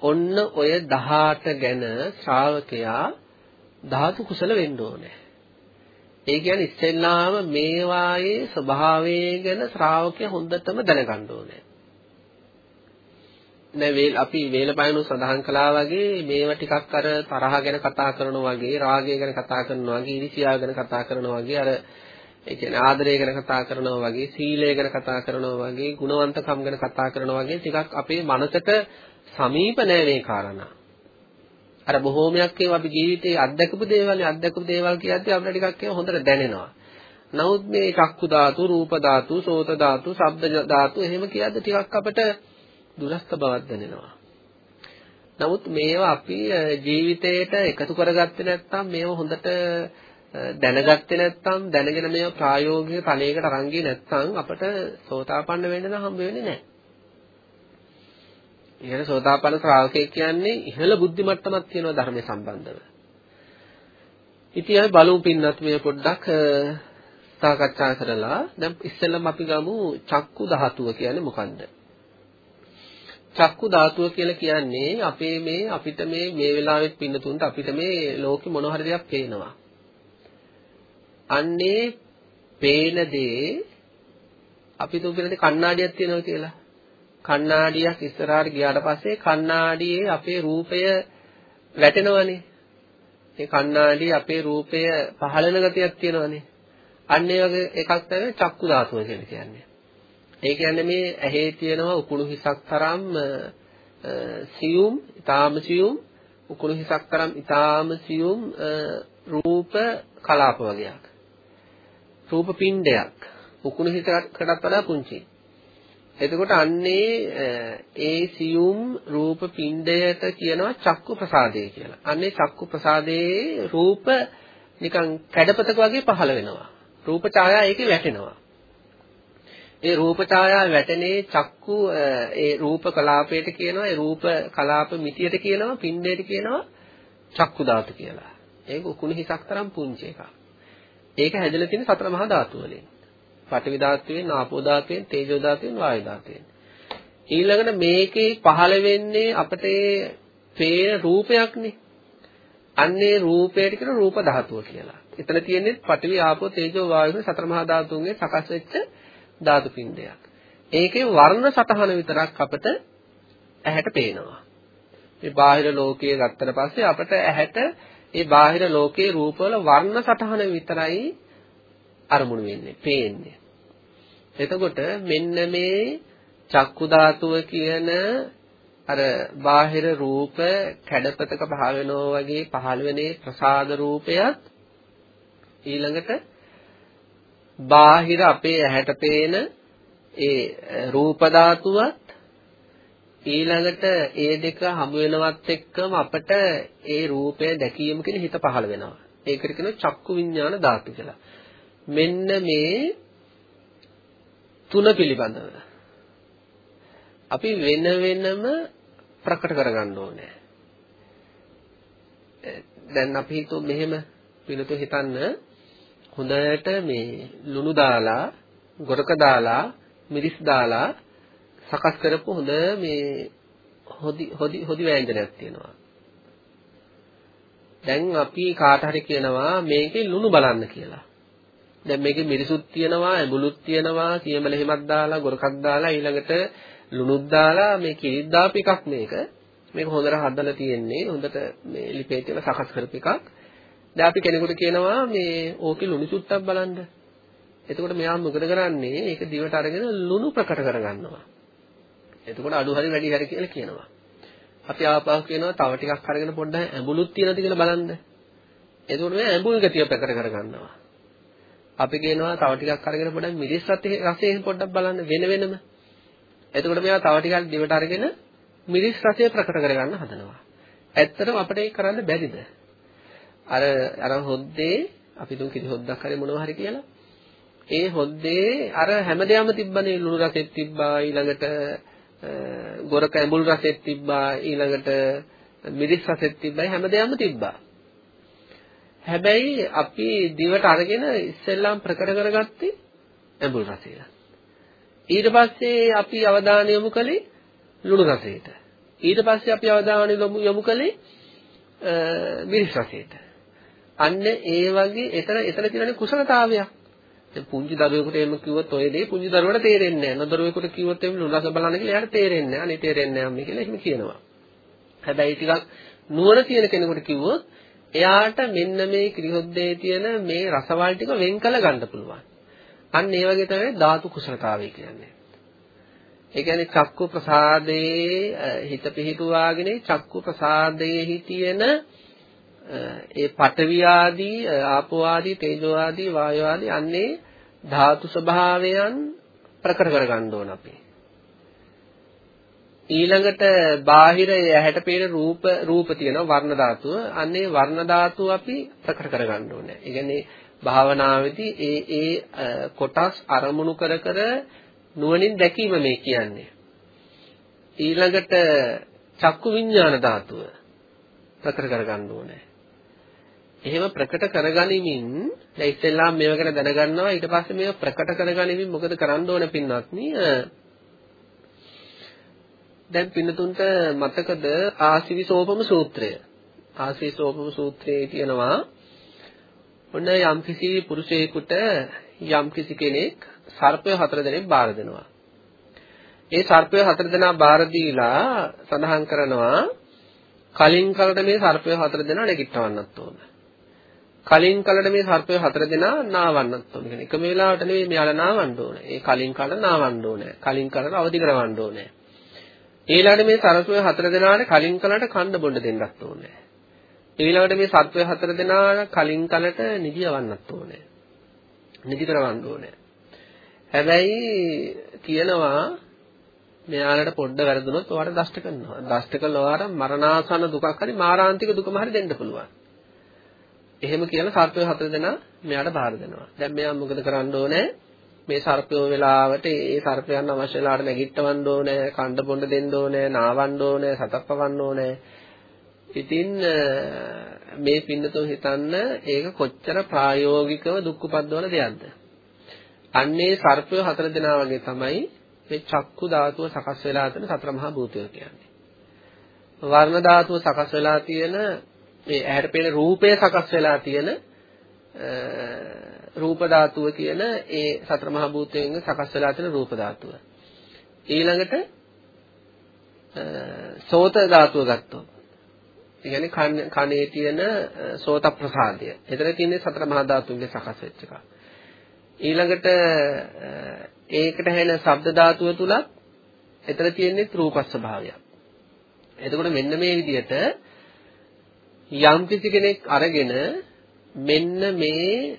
ඔන්න ඔය 18 ගැන ශ්‍රාවකයා ධාතු කුසල වෙන්න ඕනේ. ඒ කියන්නේ ඉස්සෙල්ලාම මේවායේ ස්වභාවය ගැන ශ්‍රාවකයා හොඳටම දැනගන්න ඕනේ. දැන් වේල් අපි වේලපයනු සඳහන් කළා වගේ මේවා ටිකක් අර තරහ ගැන කතා කරනවා වගේ රාගය ගැන කතා කරනවා වගේ ඉරිසියාව ගැන කතා කරනවා වගේ අර ඒ කියන්නේ ආදරය ගැන කතා කරනවා වගේ සීලය ගැන කතා කරනවා වගේ ගුණවන්තකම් ගැන කතා කරනවා වගේ ටිකක් අපේ මනසට සමීප නෑ මේ කාරණා. අර බොහෝමයක් ඒවා අපි ජීවිතේ අත්දකපු දේවල් අත්දකපු දේවල් කියද්දී අපිට ටිකක් ඒවා හොඳට දැනෙනවා. නමුත් මේ චක්කු ධාතු, රූප ධාතු, සෝත ධාතු, ශබ්ද ධාතු එහෙම කියද්දී ටිකක් අපිට දුරස්ත බවක් දැනෙනවා. නමුත් මේවා අපි ජීවිතේට එකතු කරගත්තේ නැත්නම් මේවා හොඳට දැනගත්තේ නැත්නම් දැනගෙන මේවා ප්‍රායෝගික තලයකට අරන් ගියේ නැත්නම් අපට සෝතාපන්න වෙන්න නම් හම්බ වෙන්නේ නැහැ. ඉහළ සෝතාපන්න ශ්‍රාවකයෙක් කියන්නේ ඉහළ බුද්ධි මට්ටමක් තියෙනවා ධර්මයේ සම්බන්ධව. ඉතින් අපි බලමු පින්නත් මේ පොඩ්ඩක් සාකච්ඡා කරලා දැන් ඉස්සෙල්ලම අපි ගමු චක්කු ධාතුව කියන්නේ මොකන්ද? චක්කු ධාතුව කියලා කියන්නේ අපේ මේ අපිට මේ මේ වෙලාවෙත් පින්නතුන්ට අපිට මේ ලෝකෙ මොන හරි දෙයක් පේනවා. අන්නේ පේන දේ අපි තුපිනදී කණ්ණාඩියක් තියෙනවා කියලා. කණ්ණාඩියක් ඉස්සරහට ගියාට පස්සේ කණ්ණාඩියේ අපේ රූපය වැටෙනවනේ. ඒ කණ්ණාඩියේ අපේ රූපය පහළන ගතියක් තියෙනවනේ. අන්න ඒ වගේ එකක් තමයි චක්කු ධාතුව කියලා කියන්නේ. ඒ කියන්නේ මේ ඇහි තියෙනවා උකුණු හිසක් තරම් සියුම්, ඊටාම සියුම් උකුණු හිසක් තරම් ඊටාම සියුම් රූප කලාප වගේක්. රූප පිණ්ඩයක්. උකුණු හිසකටත් වඩා පුංචි. එතකොට අන්නේ ඒ සියුම් රූප පිණ්ඩයට කියනවා චක්කු ප්‍රසාදය කියලා. අන්නේ චක්කු ප්‍රසාදයේ රූප නිකන් කැඩපතක වගේ පහළ වෙනවා. රූප ඡායා ඒකේ වැටෙනවා. ඒ රූප ඡායා වැටෙනේ චක්කු ඒ රූප කලාපයට කියනවා ඒ රූප කලාප මිතියට කියනවා පිණ්ඩයට කියනවා චක්කු ධාතු කියලා. ඒක උකුණු හිසක් තරම් පුංචි එකක්. ඒක හැදලා තියෙන සතර මහා ධාතු වලින්. පඨවි ධාතුවෙන්, ආපෝ ධාතුවෙන්, තේජෝ ධාතුවෙන්, වායු ධාතුවෙන්. ඊළඟට මේකේ පහළ වෙන්නේ අපට ඒ පේන රූපයක්නේ. අන්නේ රූපයට කියන රූප ධාතුව කියලා. එතන තියෙන්නේ පඨවි, ආපෝ, තේජෝ, වායු සතර මහා ධාතුන්ගේ සකස් වෙච්ච ධාතු පින්ඩයක්. ඒකේ වර්ණ සතහන විතරක් අපට ඇහැට පේනවා. මේ බාහිර ලෝකයේ ගත්තට පස්සේ අපට ඇහැට ඒ බාහිර ලෝකයේ රූපවල වර්ණ සටහන විතරයි අරමුණු වෙන්නේ, පේන්නේ. එතකොට මෙන්න මේ චක්කු ධාතුව කියන අර බාහිර රූප කැඩපතක පහළ වෙනවා වගේ පහළ වෙනේ ප්‍රසාද රූපයත් ඊළඟට බාහිර අපේ ඇහැට පේන ඒ රූප ධාතුවත් ඊළඟට ඒ දෙක හමු වෙනවත් එක්කම අපට ඒ රූපය දැකීම කියන හිත පහළ වෙනවා. ඒකට කියනවා චක්කු විඥාන ධාතු කියලා. මෙන්න මේ තුන පිළිබඳව අපි වෙන වෙනම ප්‍රකට කරගන්න ඕනේ. දැන් අපි හිතුව මෙහෙම පිළිතු හිතන්න හොඳට මේ ලුණු දාලා, ගොරක දාලා, මිරිස් දාලා සකස් කරපු හොඳ මේ හොදි හොදි හොදි වෑංජනයක් තියෙනවා. දැන් අපි කාට හරි කියනවා මේකේ ලුණු බලන්න කියලා. දැන් මේකේ මිරිසුත් තියෙනවා, ඇඹුලුත් තියෙනවා, සියමල එහෙමත් දාලා, ගොරකක් දාලා ඊළඟට ලුණුත් දාලා මේ කිරිත් දාපු එකක් මේක. මේක හොඳට හදලා තියෙන්නේ. හොඳට මේ ලිපේ තියෙන සකස් කරපු එකක්. දැන් අපි කෙනෙකුට කියනවා මේ ඕකේ ලුණු චුට්ටක් බලන්න. එතකොට මෙයා මොකද කරන්නේ? ඒක දිවට අරගෙන ලුණු ප්‍රකට කරගන්නවා. එතකොට අඩු හරි වැඩි හරි කියලා කියනවා. අපි ආපහු කියනවා තව ටිකක් අරගෙන පොඩ්ඩක් ඇඹුලුත් තියෙනවද කියලා බලන්න. එතකොට මේ ඇඹුල් ගතිය ප්‍රකට කරගන්නවා. අපි කියනවා තව ටිකක් අරගෙන පොඩ්ඩක් මිරිස් රසයෙන් පොඩ්ඩක් බලන්න වෙන වෙනම. එතකොට මෙයා තව ටිකක් දිවට අරගෙන මිරිස් රසය ප්‍රකට කරගන්න හදනවා. ඇත්තටම අපිට ඒක කරන්න බැරිද? අර අර හොද්දේ අපි දුන් කිසි හොද්දක් හරි මොනවා හරි කියලා. ඒ හොද්දේ අර හැමදේම තිබ්බනේ ලුණු රසෙත් තිබ්බා ඊළඟට ගොරක ඇඹුල් රසෙත් තිබ්බා ඊළඟට මිරිස් රසෙත් තිබ්බයි හැමදේම තිබ්බා. හැබැයි අපි දිවට අරගෙන ඉස්සෙල්ලාම ප්‍රකට කරගත්තේ ඇඹුල් රසය. ඊට පස්සේ අපි අවධානය යොමු කළේ ලුණු රසයට. ඊට පස්සේ අපි අවධානය යොමු කළේ මිරිස් රසයට. අන්න ඒ වගේ එතන එතන තියෙන කුසලතාවයක්. දැන් පුංචි දරුවෙකුට එහෙම කිව්වොත් ඔය දේ පුංචි දරුවට තේරෙන්නේ නැහැ. නොදරුවෙකුට කිව්වොත් එහෙම ලුණු රස බලන්න කියලා එයාට තේරෙන්නේ නැහැ. අනේ තේරෙන්නේ නැහැ අම්මේ කියලා එහෙම කියනවා. හැබැයි ටිකක් නුවණ තියෙන කෙනෙකුට කිව්වොත් එයාට මෙන්න මේ කිරිහොද්දේ තියෙන මේ රසවල් ටික වෙන් කළ ගන්න පුළුවන්. අන්න ඒ වගේ තමයි ධාතු කුසලතාවය කියන්නේ. ඒ කියන්නේ චක්කු ප්‍රසාදයේ හිත පිහිටුවාගෙන චක්කු ප්‍රසාදයේ තියෙන ඒ පඨවි ආදී ආපෝ ආදී තේජෝ ආදී වායෝ ආදී අන්නේ ධාතු ස්වභාවයන් ප්‍රකට කරගන්න ඕන අපි. ඊළඟට බාහිර ඇහැට පේන රූප රූප තියෙනවා වර්ණ ධාතුව. අන්නේ වර්ණ ධාතුව අපි ප්‍රකට කරගන්න ඕනේ. ඒ කියන්නේ භාවනාවේදී ඒ ඒ කොටස් අරමුණු කර කර නුවණින් දැකීම මේ කියන්නේ. ඊළඟට චක්කු විඥාන ධාතුව ප්‍රකට කරගන්න ඕනේ. එහෙම ප්‍රකට කරගනිමින් දැන් ඉස්සෙල්ලාම මේව ගැන දැනගන්නවා. ඊට පස්සේ මේව ප්‍රකට කරගනිමින් මොකද කරන්න ඕන පින්වත්නි දැන් පින්නතුන්ට මතකද ආසිවිසෝපම සූත්‍රය? ආසිවිසෝපම සූත්‍රයේ කියනවා ඔන්න යම්කිසි පුරුෂයෙකුට යම්කිසි කෙනෙක් සර්පය හතර දෙනෙක් බාර දෙනවා. ඒ සර්පය හතර දෙනා බාර දීලා සඳහන් කරනවා කලින් කලට මේ සර්පය හතර දෙනා නැගිටවන්නත් ඕන. කලින් කලට මේ සර්පය හතර දෙනා නාවන්නත් ඕන. කියන්නේ එකම වෙලාවට නෙවෙයි මෙයාලා නාවන්න ඕන. ඒ කලින් කලට නාවන්න ඕනේ. කලින් කලට අවදි කරවන්න ඕනේ. ඊළඟට මේ සර්පය හතර දෙනාට කලින් කලට කන්න බොන්න දෙන්නත් ඕනේ. ඊළඟට මේ සර්පය හතර දෙනාට කලින් කලට නිදි යවන්නත් ඕනේ. නිදි කරවන්න ඕනේ. හැබැයි කියනවා මෙයාලට පොඩ්ඩ වැරදුනොත් ඔයාලට දෂ්ට කරනවා. දෂ්ට කළා ඔයාලට මරණාසන්න දුකක් හරි මාරාන්තික දුකම හරි දෙන්න පුළුවන්. එහෙම කියලා සර්පය හතර දෙනා මෙයාට බාර දෙනවා. දැන් මෙයා මොකද කරන්න ඕනේ? මේ සර්පයෝ වෙලාවට ඒ සර්පයන් අවශ්‍ය වෙලාවට නැගිටවන්න ඕනේ, කණ්ඩ පොණ්ඩ දෙන්න ඕනේ, නාවන්න ඕනේ, සතප්පවන්න ඕනේ. ඉතින් මේ පින්නතෝ හිතන්න ඒක කොච්චර ප්‍රායෝගිකව දුක් උපද්දවන දෙයක්ද? අන්නේ සර්පයෝ හතර දෙනා වගේ තමයි මේ චක්කු ධාතුව සකස් වෙලා තියෙන සතර මහා භූතයෝ කියන්නේ. වර්ණ ධාතුව සකස් වෙලා තියෙන මේ ඇහැට පෙනෙන රූපය සකස් වෙලා තියෙන රූප ධාතුව කියන ඒ සතර මහා භූතයෙන් සකස් වෙලා තියෙන රූප ධාතුව. ඊළඟට සෝත ධාතුව ගත්තොත්. ඒ කියන්නේ කනේ තියෙන සෝත ප්‍රසාදය. එතන තියෙන්නේ සතර මහා ධාතුන්ගේ සකස් වෙච්ච එක. ඊළඟට ඒකට හැෙන ශබ්ද ධාතුව තුලත් එතන තියෙන්නේ රූප ස්වභාවයක්. එතකොට මෙන්න මේ විදිහට යම්කිසි කෙනෙක් අරගෙන මෙන්න මේ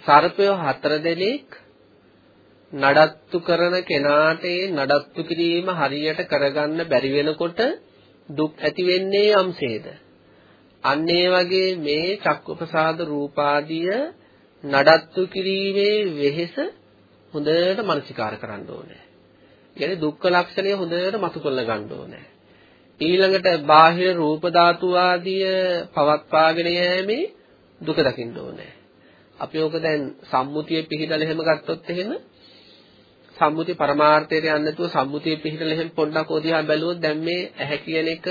සර්පය හතර දෙනෙක් නඩත්තු කරන කෙනාට නඩත්තු කිරීම හරියට කරගන්න බැරි වෙනකොට දුක් ඇති වෙන්නේ යම්සේද අන්න ඒ වගේ මේ චක්කප්‍රසාද රූපාදිය නඩත්තු කිරීමේ වෙහෙස හොඳට මනසිකාර කරන්න ඕනේ. කියන්නේ දුක්ඛ ලක්ෂණය හොඳට මතු කරලා ගන්න ඕනේ. ඊළඟට බාහිර රූප ධාතු ආදිය පවත්වාගෙන යෑමේ දුක දකින්න ඕනේ. අපි ඕක දැන් සම්මුතියේ පිළිදල එහෙම ගත්තොත් එහෙම සම්මුති පරමාර්ථයට යන්නේ නැතුව සම්මුතියේ පිළිදල එහෙම පොඩ්ඩක් ඕදිහා බැලුවොත් දැන් මේ ඇහැ කියන එක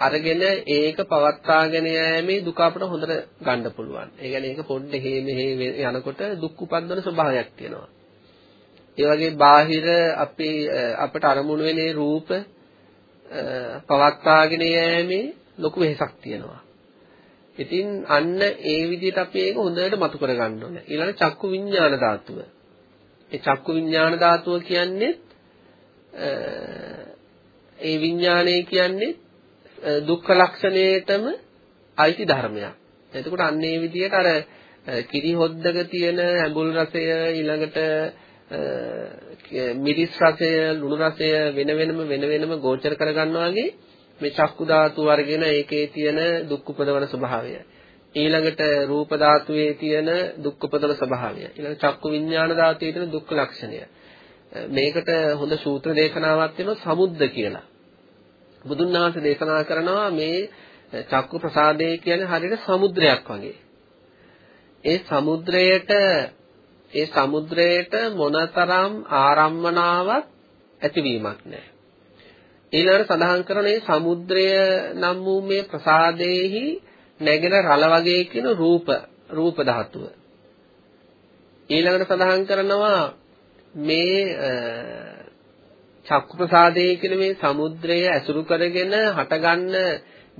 අරගෙන ඒක පවත්වාගෙන යෑමේ දුක අපිට හොඳට ගන්න පුළුවන්. ඒ කියන්නේ ඒක පොඩ්ඩ හේ මෙහෙ යනකොට දුක් උපද්දන ස්වභාවයක් තියෙනවා. ඒ වගේ බාහිර අපි අපට අරමුණු වෙනේ රූප පවත්වාගෙන යෑමේ ලොකු වෙහසක් තියෙනවා. ඉතින් අන්න ඒ විදිහට අපි ඒක හොඳට මතු කරගන්න ඕනේ. ඊළඟ චක්කු විඤ්ඤාණ ධාතුව. ඒ චක්කු විඤ්ඤාණ ධාතුව කියන්නේ ඒ විඥානය කියන්නේ දුක්ඛ ලක්ෂණයටම අයිති ධර්මයක්. එතකොට අන්න ඒ විදිහට අර කිරි හොද්දක තියෙන ඇඹුල් රසය ඊළඟට මිරිස් රසය ලුණු රසය වෙන වෙනම වෙන වෙනම ගෝචර කරගන්නවා වගේ මේ චක්කු ධාතු වර්ගෙන ඒකේ තියෙන දුක් උපදවන ස්වභාවය. ඊළඟට රූප ධාතුවේ තියෙන දුක් උපදවන ස්වභාවය. ඊළඟ චක්කු විඥාන ධාතුවේ තියෙන දුක්ඛ ලක්ෂණය. මේකට හොඳ සූත්‍ර දේශනාවක් වෙනවා සමුද්ද කියලා. බුදුන් වහන්සේ දේශනා කරනවා මේ චක්කු ප්‍රසාදය කියන්නේ හරියට සමුද්‍රයක් වගේ. ඒ සමුද්‍රයට ඒ සමුද්‍රයට මොනතරම් ආරම්මනාවක් ඇතිවීමක් නැහැ. ඊළඟට සඳහන් කරන මේ සමුද්‍රය නම් වූ මේ ප්‍රසාදයේහි නැගෙන රළ වගේ කියන රූප රූප ධාතුව. ඊළඟට සඳහන් කරනවා මේ චක්කු ප්‍රසාදයේ කියන මේ සමුද්‍රය ඇසුරු කරගෙන හටගන්න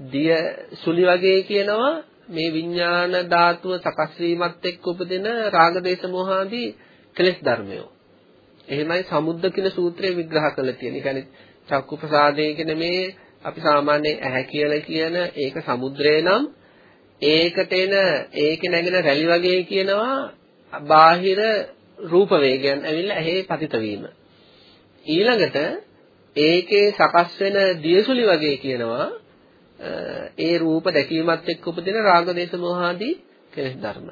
දිය සුලි වගේ කියනවා මේ විඥාන ධාතුව සකස් වීමත් එක්ක උපදින රාග දේශ මොහ ආදී කෙලෙස් ධර්මයෝ. එහෙමයි සමුද්ද කියන සූත්‍රය විග්‍රහ කරලා තියෙන්නේ. ඒ කියන්නේ චක්කු ප්‍රසාදයේ කියන මේ අපි සාමාන්‍ය ඇහැ කියලා කියන ඒක සමුද්‍රය නම් ඒකට එන ඒකේ නැගෙන රැලි වගේ කියනවා බාහිර රූප වේගයන් ඇවිල්ලා ඇහි පතිත වීම. ඊළඟට ඒකේ සකස් වෙන දියසුලි වගේ කියනවා ඒ රූප දැකීමත් එක්ක උපදින රාග දේශ මොහ ආදී කෙලෙස් ධර්ම.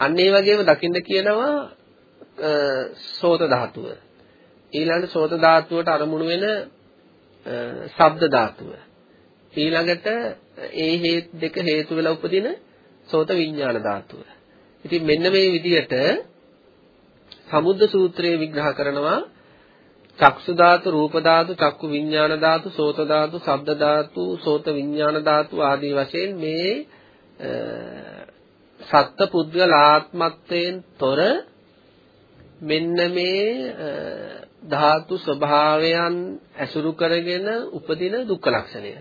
අන්න ඒ වගේම දකින්න කියනවා සෝත ධාතුව. ඊළඟට සෝත ධාතුවට අරමුණු වෙන ශබ්ද ධාතුව. ඊළඟට ඒ හේත් දෙක හේතු වෙලා උපදින සෝත විඥාන ධාතුව. ඉතින් මෙන්න මේ විදිහට සමුද්ද සූත්‍රයේ විග්‍රහ කරනවා චක්සු ධාතු, රූප ධාතු, චක්කු විඥාන ධාතු, සෝත ධාතු, ශබ්ද ධාතු, සෝත විඥාන ධාතු ආදී වශයෙන් මේ සත්ත්ව පුද්ගලාත්මත්වයෙන් තොර මෙන්න මේ ධාතු ස්වභාවයන් ඇසුරු කරගෙන උපදින දුක්ඛ ලක්ෂණය.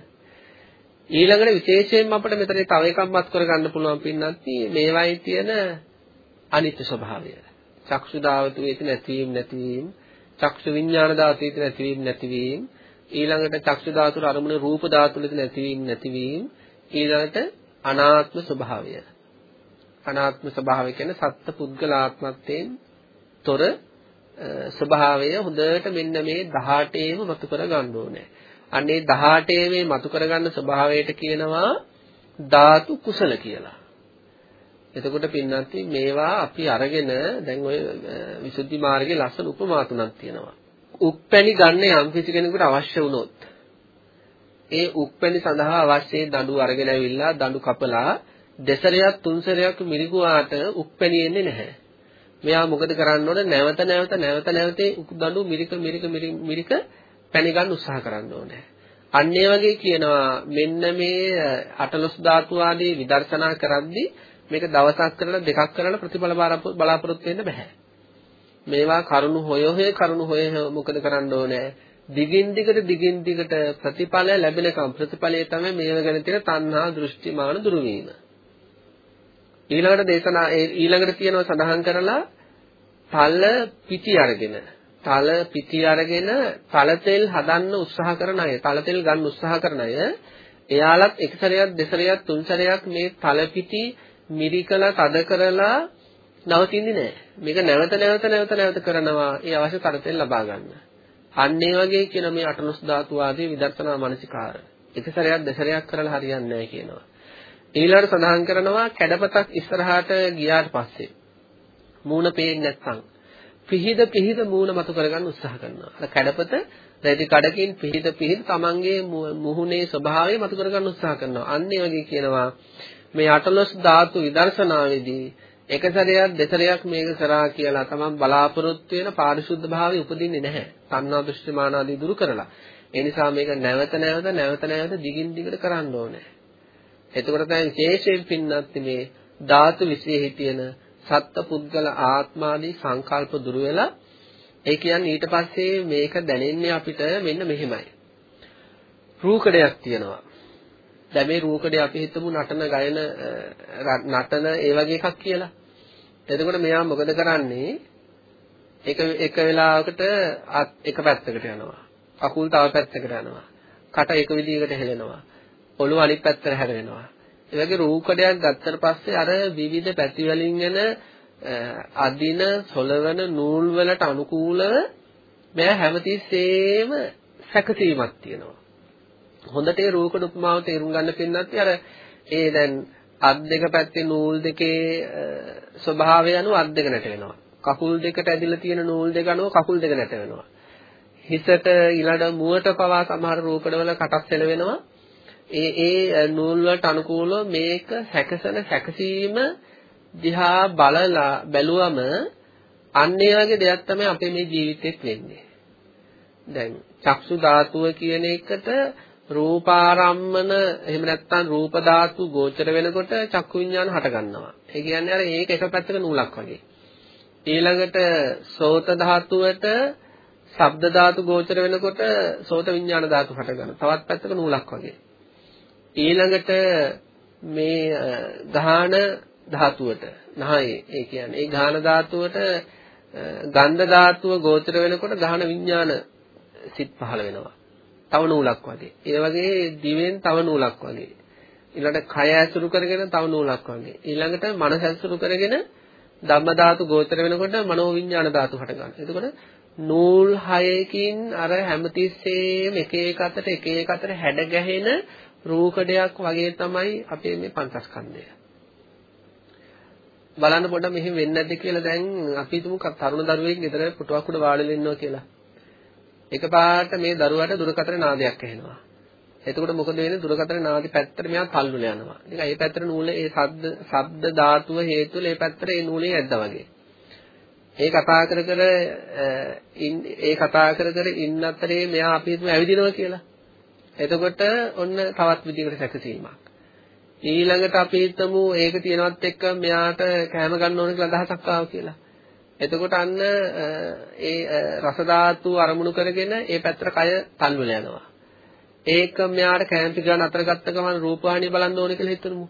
ඊළඟට විශේෂයෙන්ම අපිට මෙතන තව එකක් මත් කරගන්න පුළුවන් පින්නත් මේවායි තියෙන අනිත්‍ය ස්වභාවය. චක්සු ධාතුවේ තියෙන ඇතිවීම නැතිවීම චක්ෂු විඥාන ධාතුවේ තියෙන ඇතිවීම නැතිවීම ඊළඟට චක්ෂු ධාතුර අරමුණ රූප ධාතුවල තියෙන ඇතිවීම නැතිවීම ඊළඟට අනාත්ම ස්වභාවය අනාත්ම ස්වභාවය කියන්නේ සත්ත්ව පුද්ගලාත්මත්වයෙන් තොර ස්වභාවය හොඳට මෙන්න මේ 18ේම මතු කර ගන්න ඕනේ. අන්නේ 18 මේ මතු කරගන්න ස්වභාවයට කියනවා ධාතු කුසල කියලා. එතකොට පින්නත් මේවා අපි අරගෙන දැන් ඔය විසුද්ධි මාර්ගයේ ලස්සන උපමා තුනක් තියෙනවා. උප්පැණි ගන්න යම් කිසි කෙනෙකුට අවශ්‍ය වුණොත් ඒ උප්පැණි සඳහා අවශ්‍ය දඬු අරගෙන ඇවිල්ලා දඬු කපලා දෙසරයක් තුන්සරයක් මිරිගුවාට උප්පැණි එන්නේ නැහැ. මෙයා මොකද කරන්න ඕන නැවත නැවත නැවත නැවතේ දඬු මිරික මිරික මිරික පැණි ගන්න උත්සාහ කරන්න ඕනේ. අන්න ඒ වගේ කියනවා මෙන්න මේ අටලොස් ධාතු ආදී විදර්ශනා කරද්දී මේක දවසක් කරලා දෙකක් කරලා ප්‍රතිඵල බලාපොරොත්තු වෙන්න බෑ. මේවා කරුණු හොය හොය කරුණු හොය මොකද කරන්න ඕනේ? දිගින් දිගට දිගින් දිගට ප්‍රතිඵල ලැබෙනකම් ප්‍රතිඵලය තමයි මේව ගැන තියෙන තණ්හා දෘෂ්ටිමාන දුරු වීම. ඊළඟට දේශනා ඊළඟට කියනවා සඳහන් කරලා තල පිටි අරගෙන තල පිටි අරගෙන තල තෙල් හදන්න උත්සාහ කරන අය තල තෙල් ගන්න උත්සාහ කරන අය එයාලත් එක සැරයක් දෙසරයක් තුන් සැරයක් මේ තල පිටි මිරිකලා තද කරලා නවතින්නේ නැහැ. මේක නැවත නැවත නැවත නැවත කරනවා ඒ අවශ්‍ය තරතෙන් ලබා ගන්න. අන්න ඒ වගේ කියන මේ අටලොස් ධාතු ආදී විදර්ශනා මානසිකාර. එක සැරයක් දෙසරයක් කරලා හරියන්නේ නැහැ කියනවා. ඊළඟට සඳහන් කරනවා කැඩපතක් ඉස්සරහට ගියාට පස්සේ මූණ පේන්නේ නැත්නම් පිහිද පිහිද මූණ මතු කරගන්න උත්සාහ කරනවා. අර කැඩපත රෙදි කඩකින් පිහිද පිහිද තමන්ගේ මුහුණේ ස්වභාවය මතු කරගන්න උත්සාහ කරනවා. අන්න ඒ වගේ කියනවා මේ අටලොස් ධාතු විදර්ශනාවේදී එක සැරයක් දෙසරයක් මේක කරා කියලා තමන් බලාපොරොත්තු වෙන පාරිශුද්ධ භාවය උපදින්නේ නැහැ. තණ්හා දෘෂ්ටි මාන ආදී දුරු කරලා. ඒ නිසා මේක නැවත නැවත නැවත නැවත දිගින් දිගට කරන්න ඕනේ. එතකොට තමයි විශේෂයෙන් පින්නත් මේ ධාතු විශ්ේ තියෙන සත්ත්ව පුද්ගල ආත්මාදී සංකල්ප දුරු වෙලා ඒ කියන්නේ ඊට පස්සේ මේක දැනෙන්නේ අපිට මෙන්න මෙහෙමයි. රූකඩයක් තියෙනවා. දැන් මේ රූකඩේ අපි හිතමු නටන ගයන නටන ඒ වගේ එකක් කියලා. එතකොට මෙයා මොකද කරන්නේ? එක එක වෙලාවකට එක පැත්තකට යනවා. කකුල් තව පැත්තකට යනවා. කට එක විදිහකට හෙලෙනවා. ඔළුව අනිත් පැත්තට හැරෙනවා. ඒ වගේ රූකඩයක් ගත්තට පස්සේ අර විවිධ පැති වලින් එන අදින සොලවන නූල් වලට අනුකූලව මෙයා හැමතිස්සෙම සැකසීමක් තියෙනවා. හොඳට ඒ රූකඩ උපමාව තේරුම් ගන්න පින්නත් අර ඒ දැන් අත් දෙක පැත්තේ නූල් දෙකේ ස්වභාවය අනුව අත් දෙක නැට වෙනවා. කකුල් දෙකට ඇදිලා තියෙන නූල් දෙක අනුව කකුල් දෙක නැට වෙනවා. හිසට ඊළඟ මුවට පවා සමහර රූකඩවල කටක් සෙලවෙනවා. ඒ ඒ නූල් වලට අනුකූලව මේක හැකසන හැකසීම දිහා බලලා බැලුවම අන්න ඒ වගේ දෙයක් තමයි අපේ මේ ජීවිතෙත් වෙන්නේ. දැන් චක්සු ධාතුව කියන එකට රූපාරම්මන එහෙම නැත්නම් රූප ධාතු ගෝචර වෙනකොට චක්කු විඤ්ඤාණ හට ගන්නවා. ඒ කියන්නේ අර ඒක එක පැත්තක නූලක් වගේ. ඊළඟට සෝත ධාතුවට ශබ්ද ධාතු ගෝචර වෙනකොට සෝත විඤ්ඤාණ ධාතු හට ගන්නවා. තවත් පැත්තක නූලක් වගේ. ඊළඟට මේ ගාහන ධාතුවට නහයේ ඒ කියන්නේ ඒ ගාහන ධාතුවට ගන්ධ ධාතුව ගෝචර වෙනකොට ගාහන විඥාන සිත් පහළ වෙනවා. තව නූලක් වගේ. ඒ වගේ දිවෙන් තව නූලක් වගේ. ඊළඟට කය ඇසුරු කරගෙන තව නූලක් වගේ. ඊළඟට මනස ඇසුරු කරගෙන ධම්ම ධාතු ගෝචර වෙනකොට මනෝ විඥාන ධාතු හට ගන්නවා. එතකොට නූල් හයකින් අර හැමතිස්සෙම එක එක අතට එක එක අතට හැඩ ගැහෙන රූකඩයක් වගේ තමයි අපේ මේ පංචස්කන්ධය. බලන්න පොඩ්ඩක් මෙහෙම වෙන්නේ නැද්ද කියලා දැන් අපි හිතමු තරුණ දරුවෙක් ගෙදර පුටුවක් උඩ වාඩිලා ඉන්නවා කියලා. එකපාරට මේ දරුවාට දුරකතරේ නාදයක් ඇහෙනවා. එතකොට මොකද වෙන්නේ දුරකතරේ නාදි පැත්තට මෙයා තල්ලුල යනවා. නිකන් ඒ පැත්තට නූලේ ඒ ශබ්ද ශබ්ද ධාතුව හේතුල ඒ පැත්තට ඒ නූලේ ඇද්දා වගේ. ඒ කතා කර කර ඒ කතා කර කර ඉන්න අතරේ මෙයා අපි හිතමු ඇවිදිනවා කියලා. එතකොට ඔන්න තවත් විදිහකට සැකසීමක්. ඊළඟට අපි හිතමු ඒක තියනවත් එක්ක මෙයාට කැම ගන්න ඕන කියලා අදහසක් ආවා කියලා. එතකොට අන්න ඒ රස ධාතු අරමුණු කරගෙන ඒ පැත්තට කය තල්වල යනවා. ඒක මෙයාට කැම පිටගන්න අතර ගත්ත ගමන් රූපවාහිනිය බලන්න ඕන කියලා හිතනමු.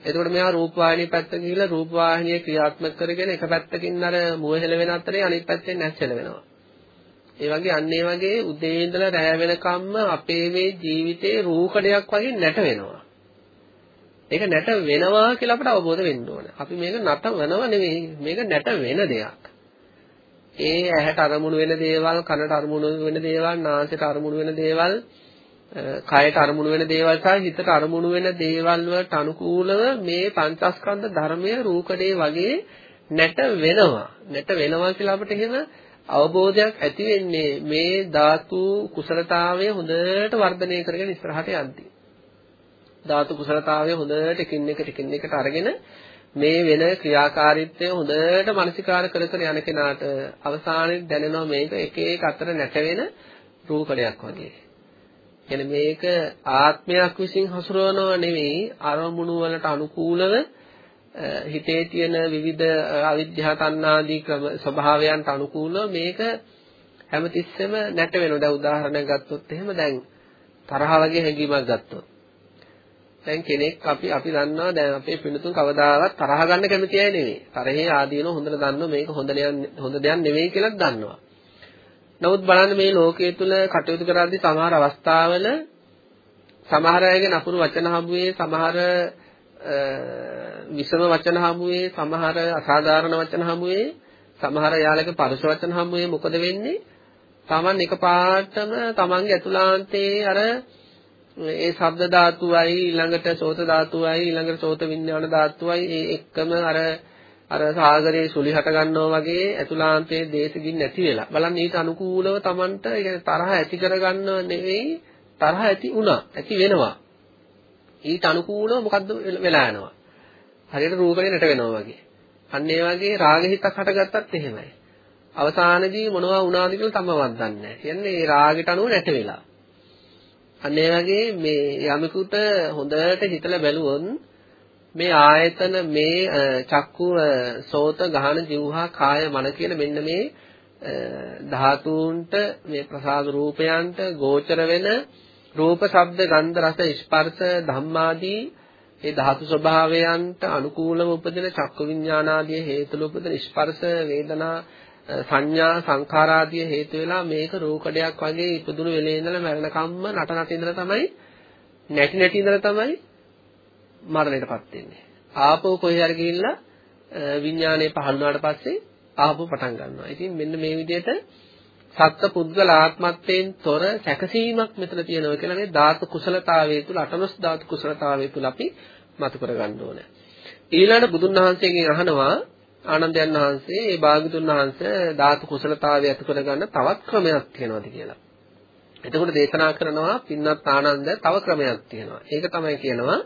එතකොට මෙයා රූපවාහිනිය පැත්ත ගිහිල්ලා රූපවාහිනිය ක්‍රියාත්මක කරගෙන එක පැත්තකින් අර මුව හෙල වෙන අතරේ අනිත් පැත්තෙන් නැස් හෙල වෙනවා. ඒ වගේ අන්න ඒ වගේ උදේ ඉඳලා රැය වෙනකම්ම අපේ මේ ජීවිතේ රූකඩයක් වගේ නැට වෙනවා. ඒක නැට වෙනවා කියලා අපට අවබෝධ වෙන්න ඕන. අපි මේක නටවනව නෙවෙයි මේක නැට වෙන දෙයක්. ඒ ඇහැට අරමුණු වෙන දේවල්, කනට අරමුණු වෙන දේවල්, නාසයට අරමුණු වෙන දේවල්, කයට අරමුණු වෙන දේවල් සහ හිතට අරමුණු වෙන දේවල් වලට අනුකූලව මේ පංචස්කන්ධ ධර්මයේ රූකඩේ වගේ නැට වෙනවා. නැට වෙනවා කියලා අපිට එහෙම අවබෝධයක් ඇති වෙන්නේ මේ ධාතු කුසලතාවය හොඳට වර්ධනය කරගෙන ඉස්සරහට යද්දී. ධාතු කුසලතාවය හොඳට එකින් එකට එකින් එකට අරගෙන මේ වෙන ක්‍රියාකාරීත්වය හොඳට මනසිකාර කර කර යන කෙනාට අවසානයේ දැනෙනවා මේක එක එක අතර නැටවෙන රූකඩයක් වගේ. එනේ මේක ආත්මයක් විසින් හසුරවනව නෙවෙයි අරමුණු වලට අනුකූලව හිතේ තියෙන විවිධ අවිද්‍යාව තණ්හාදී ක්‍රම ස්වභාවයන්ට අනුකූලව මේක හැමතිස්සෙම නැට වෙනවා. දැන් උදාහරණයක් ගත්තොත් එහෙම දැන් තරහ වගේ හැඟීමක් ගත්තොත්. දැන් කෙනෙක් අපි අපි දන්නවා දැන් අපේ පිනතුන් කවදාවත් තරහ ගන්න කැමති අය නෙවෙයි. තරහේ ආදීන හොඳට දන්නවා මේක හොඳ හොඳ දෙයක් නෙවෙයි කියලා දන්නවා. නමුත් බලන්න මේ ලෝකයේ තුල කටයුතු කරද්දී සමහර අවස්ථාවල සමහර අයගේ නපුරු වචන හමුවේ සමහර විසම වචන හමුවේ සමහර අසාධාරණ වචන හමුවේ සමහර යාලගේ පරුෂ වචන හමුවේ මොකද වෙන්නේ? Taman එකපාරටම Tamanගේ අතුලාන්තයේ අර ඒ ශබ්ද ධාතුවයි ඊළඟට සෝත ධාතුවයි ඊළඟට සෝත විඥාන ධාතුවයි ඒ එක්කම අර අර සාගරයේ සුලි හට ගන්නවා වගේ අතුලාන්තයේ දේශගින් නැති වෙලා බලන්න ඊට අනුකූලව Tamanට තරහ ඇති කරගන්නව නෙවෙයි තරහ ඇති වුණා ඇති වෙනවා ඊට අනුකූලව මොකද්ද වෙලා යනවා හරියට රූපේ නැට වෙනවා වගේ. අන්න ඒ වගේ රාග හිතක් හටගත්තත් එහෙමයි. අවසානයේදී මොනවා වුණාද කියලා තමවත් දන්නේ නැහැ. කියන්නේ ඒ රාගයට අනුව නැට වෙලා. අන්න ඒ වගේ මේ යමෙකුට හොඳට හිතලා බැලුවොත් මේ ආයතන මේ චක්කු සෝත ගහන જીවහා කාය මන කියන මෙන්න මේ ධාතුන්ට මේ ප්‍රසාද රූපයන්ට ගෝචර වෙන රූප ශබ්ද ගන්ධ රස ස්පර්ශ ධම්මාදී ඒ ධාතු ස්වභාවයන්ට අනුකූලව උපදින චක්ක විඥානාදී හේතුල උපදින ස්පර්ශ වේදනා සංඥා සංඛාරාදී හේතු වෙලා මේක රූකඩයක් වගේ ඉපදුණු වෙලේ ඉඳලා මරණකම්ම නට නට ඉඳලා තමයි නැටි නැටි ඉඳලා තමයි මරණයටපත් වෙන්නේ. ආපෝ කොහේ හරි ගිහිල්ලා විඥානය පහළ වුණාට පස්සේ ආපෝ පටන් ගන්නවා. ඉතින් මෙන්න මේ විදිහට සත්ත්ව පුද්ගල ආත්මත්වයෙන් තොර සැකසීමක් මෙතන තියෙනවා කියලා මේ ධාතු කුසලතාවයේ තුල අටලොස් ධාතු කුසලතාවයේ තුල අපි මතු කරගන්න ඕනේ. ඊළඟ බුදුන් වහන්සේගෙන් අහනවා ආනන්දයන් වහන්සේ මේ භාගතුන් වහන්සේ ධාතු කුසලතාවය ඇති කරගන්න තවත් ක්‍රමයක් තියෙනවද කියලා. එතකොට දේශනා කරනවා පින්වත් ආනන්ද තව ක්‍රමයක් තියෙනවා. ඒක තමයි කියනවා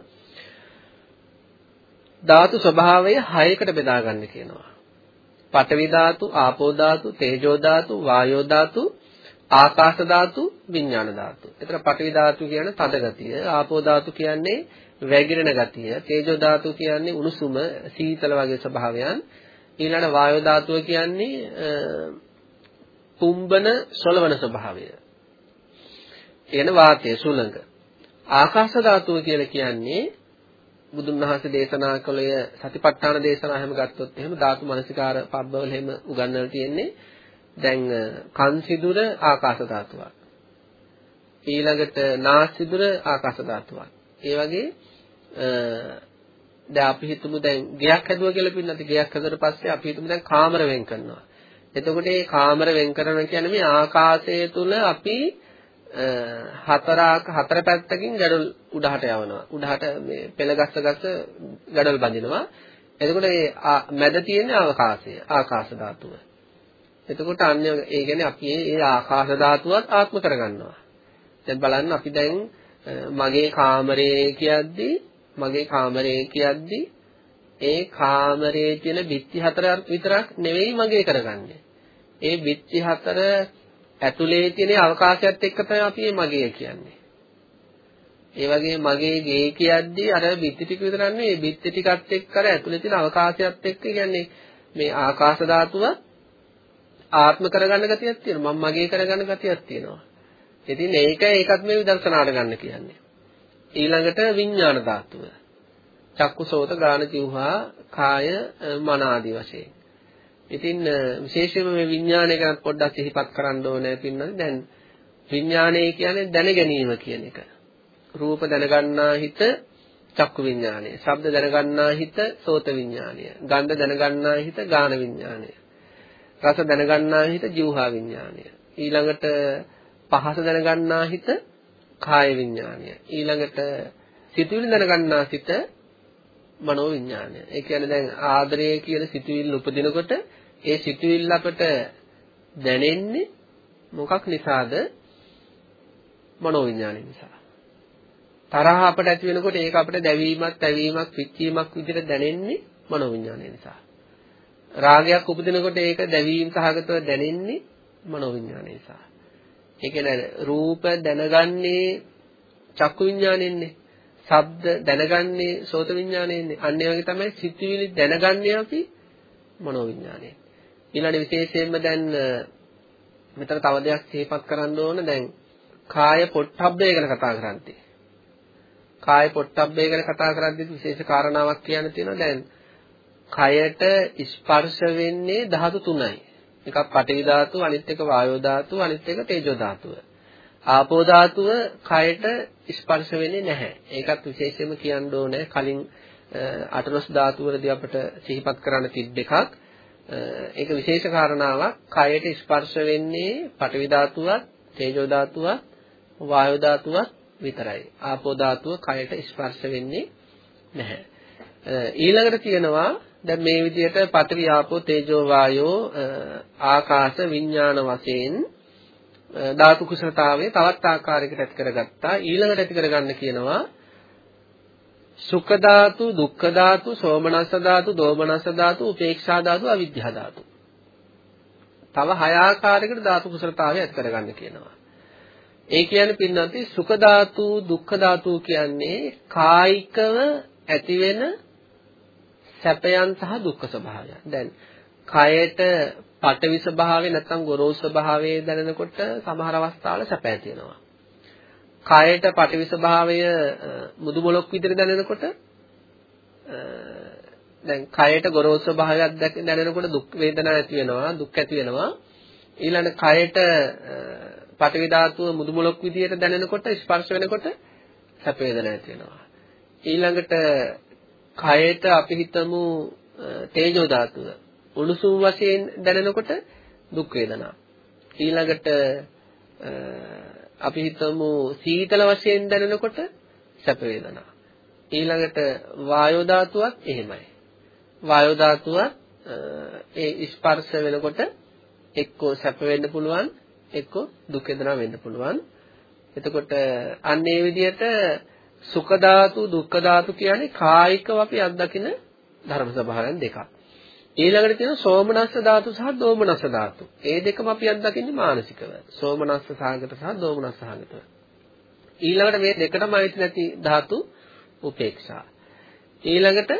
ධාතු ස්වභාවය හයකට බෙදා ගන්න කියනවා. පඨවි ධාතු, ආපෝ ධාතු, තේජෝ ධාතු, වායෝ ධාතු, ආකාශ ධාතු, විඥාන ධාතු. එතන පඨවි ධාතු කියන්නේ තද ගතිය, ආපෝ ධාතු කියන්නේ වැగిරෙන ගතිය, තේජෝ ධාතු කියන්නේ උණුසුම, සීතල වගේ ස්වභාවයන්. ඊළඟ වායෝ ධාතුව කියන්නේ පුම්බන සොලවන ස්වභාවය. එන වාතය සුළඟ. ආකාශ ධාතුව කියලා කියන්නේ බුදුන් වහන්සේ දේශනා කළේ සතිපට්ඨාන දේශනා හැම ගත්තොත් එහෙම ධාතු මනසිකාර පබ්බවල එහෙම උගන්වලා තියෙන්නේ දැන් කන් සිදුර ආකාශ ධාතුවක් ඊළඟට නාස් සිදුර ආකාශ ධාතුවක් ඒ වගේ දැන් අපි හිතමු දැන් ගෙයක් හැදුවා කියලා පින්නත් ගෙයක් හැදුවට පස්සේ අපි හිතමු දැන් කාමර වෙන් කරනවා එතකොට මේ කාමර වෙන් කරනවා කියන්නේ මේ ආකාශය තුල අපි හතරාක හතර පැත්තකින් gadol උඩහට යවනවා. උඩහට මේ පෙළ ගස්ස ගස්ස gadol බඳිනවා. එතකොට මේ මැද තියෙන අවකාශය ආකාශ ධාතුව. එතකොට අන්‍ය ඒ කියන්නේ අපි මේ ආකාශ ධාතුවත් ආත්ම කරගන්නවා. දැන් බලන්න අපි දැන් මගේ කාමරේ කියද්දි මගේ කාමරේ කියද්දි ඒ කාමරේ තියෙන බිත්ති හතර විතරක් නෙවෙයි මගේ කරගන්නේ. ඒ බිත්ති හතර ඇතුලේ තියෙන අවකාශයත් එක්ක තමයි අපි මගේ කියන්නේ. ඒ වගේ මගේ ගේ කියද්දී අර බිත්ති ටික විතරක් නෙවෙයි බිත්ති ටිකත් එක්ක අර ඇතුලේ තියෙන අවකාශයත් එක්ක කියන්නේ මේ ආකාශ ධාතුව ආත්ම කරගන්න ගතියක් තියෙනවා. මම මගේ කරගන්න ගතියක් තියෙනවා. ඉතින් ඒක ඒකත් මේ විදර්ශනාට ගන්න කියන්නේ. ඊළඟට විඥාන ධාතුව. චක්කුසෝත ගාන ජීවහා කාය මන ආදී වශයෙන්. ඉතින් විශේෂයෙන්ම මේ විඥානය ගැන පොඩ්ඩක් සිහිපත් කරන්න ඕනේ පින්නත් දැන් විඥානය කියන්නේ දැන ගැනීම කියන එක. රූප දැනගන්නා හිත චක්කු විඥානය. ශබ්ද දැනගන්නා හිත සෝත විඥානය. ගන්ධ දැනගන්නා හිත ගාන විඥානය. රස දැනගන්නා හිත જીවහා විඥානය. ඊළඟට පහස දැනගන්නා හිත කාය විඥානය. ඊළඟට සිතුවිලි දැනගන්නා සිත මනෝ විඥානය. ඒ කියන්නේ දැන් ආදරය කියන සිතුවිල්ල උපදිනකොට ඒ සිතුවිල්ල අපට දැනෙන්නේ මොකක් නිසාද? මනෝ විඥානය නිසා. තරහ අපට ඇති වෙනකොට ඒක අපිට දැවීමක්, තැවීමක්, පිච්චීමක් විදිහට දැනෙන්නේ මනෝ විඥානය නිසා. රාගයක් උපදිනකොට ඒක දැවීම සහගතව දැනෙන්නේ මනෝ විඥානය නිසා. ඒ කියන්නේ රූප දැනගන්නේ චක්කු විඥානෙන්නේ. ශබ්ද දැනගන්නේ සෝත විඥානයෙන්නේ. අන්න ඒ වගේ තමයි සිතුවිලි දැනගන්නේ අපි මනෝ විඥානයෙන්. ඊළඟ විශේෂයෙන්ම දැන් මෙතන තව දෙයක් සිහිපත් කරන්න ඕන දැන් කාය පොට්ටබ්බය ගැන කතා කරන්නේ. කාය පොට්ටබ්බය ගැන කතා කරද්දී විශේෂ කාරණාවක් කියන්න තියෙනවා දැන් කයට ස්පර්ශ වෙන්නේ ධාතු තුනයි. එකක් පඨවි ධාතුව, අනිත් එක වායෝ ධාතුව, අනිත් එක තේජෝ ධාතුව. ආපෝ ධාතුව කයට ස්පර්ශ වෙන්නේ නැහැ. ඒකත් විශේෂයෙන්ම කියන්න ඕනේ කලින් අටලොස් ධාතු වලදී අපිට සිහිපත් කරන්න තිබ්බ එකක්. ඒක විශේෂ කාරණාවක්. කයට ස්පර්ශ වෙන්නේ පඨවි ධාතුවත්, තේජෝ ධාතුවත්, වායෝ ධාතුවත් විතරයි. ආපෝ ධාතුව කයට ස්පර්ශ වෙන්නේ නැහැ. ඊළඟට තියෙනවා දැන් මේ විදිහට පඨවි ආපෝ තේජෝ වායෝ ආකාශ විඥාන වශයෙන් ධාතු කුසලතාවය තවත් ආකාරයකට ඇති කරගත්තා ඊළඟට ඇති කරගන්න කියනවා සුඛ ධාතු, දුක්ඛ ධාතු, සෝමනස්ස ධාතු, දෝමනස්ස ධාතු, උපේක්ෂා ධාතු, අවිද්‍යා ධාතු. තව හය ආකාරයකට ධාතු කුසලතාවය ඇති කරගන්න කියනවා. ඒ කියන්නේ පින්නන්ති සුඛ ධාතු, දුක්ඛ ධාතු කියන්නේ කායිකව ඇතිවෙන සැපයන් සහ දුක්ඛ ස්වභාවයන්. දැන් කයට පටවි ස්වභාවය නැත්නම් ගොරෝසු ස්වභාවය දැනෙනකොට සමහර අවස්ථාවල සැප ඇති වෙනවා. කයට පටවි ස්වභාවය මුදු මොලොක් විදිහට දැනෙනකොට දැන් කයට ගොරෝසු ස්වභාවයක් දැනෙනකොට දුක් වේදනා ඇති වෙනවා දුක් ඇති වෙනවා ඊළඟ කයට පටවි ධාතුව මුදු මොලොක් විදිහට දැනෙනකොට ස්පර්ශ වෙනකොට සැප වේදනා ඇති වෙනවා ඊළඟට කයට අපි හිතමු තේජෝ ධාතුව උණුසුම් වශයෙන් දැනෙනකොට දුක් වේදනා ඊළඟට අපි හිතමු සීතල වශයෙන් දැනෙනකොට සැප වේදනා. ඊළඟට වායෝ ධාතුවත් එහෙමයි. වායෝ ධාතුවත් ඒ ස්පර්ශ වෙනකොට එක්කෝ සැප වෙන්න පුළුවන් එක්කෝ දුක් වේදනා වෙන්න පුළුවන්. එතකොට අන්න ඒ විදිහට සුඛ ධාතු දුක්ඛ ධාතු කියන්නේ කායිකව අපි අත්දකින ධර්ම ස්වභාවයන් දෙකක්. ඊළඟට තියෙනවා සෝමනස්ස ධාතු සහ දෝමනස්ස ධාතු. ඒ දෙකම අපි අත්දකින්නේ මානසිකව. සෝමනස්ස සහගත සහ දෝමනස්ස සහගතව. ඊළඟට මේ දෙකටම අයිති නැති ධාතු උපේක්ෂා. ඊළඟට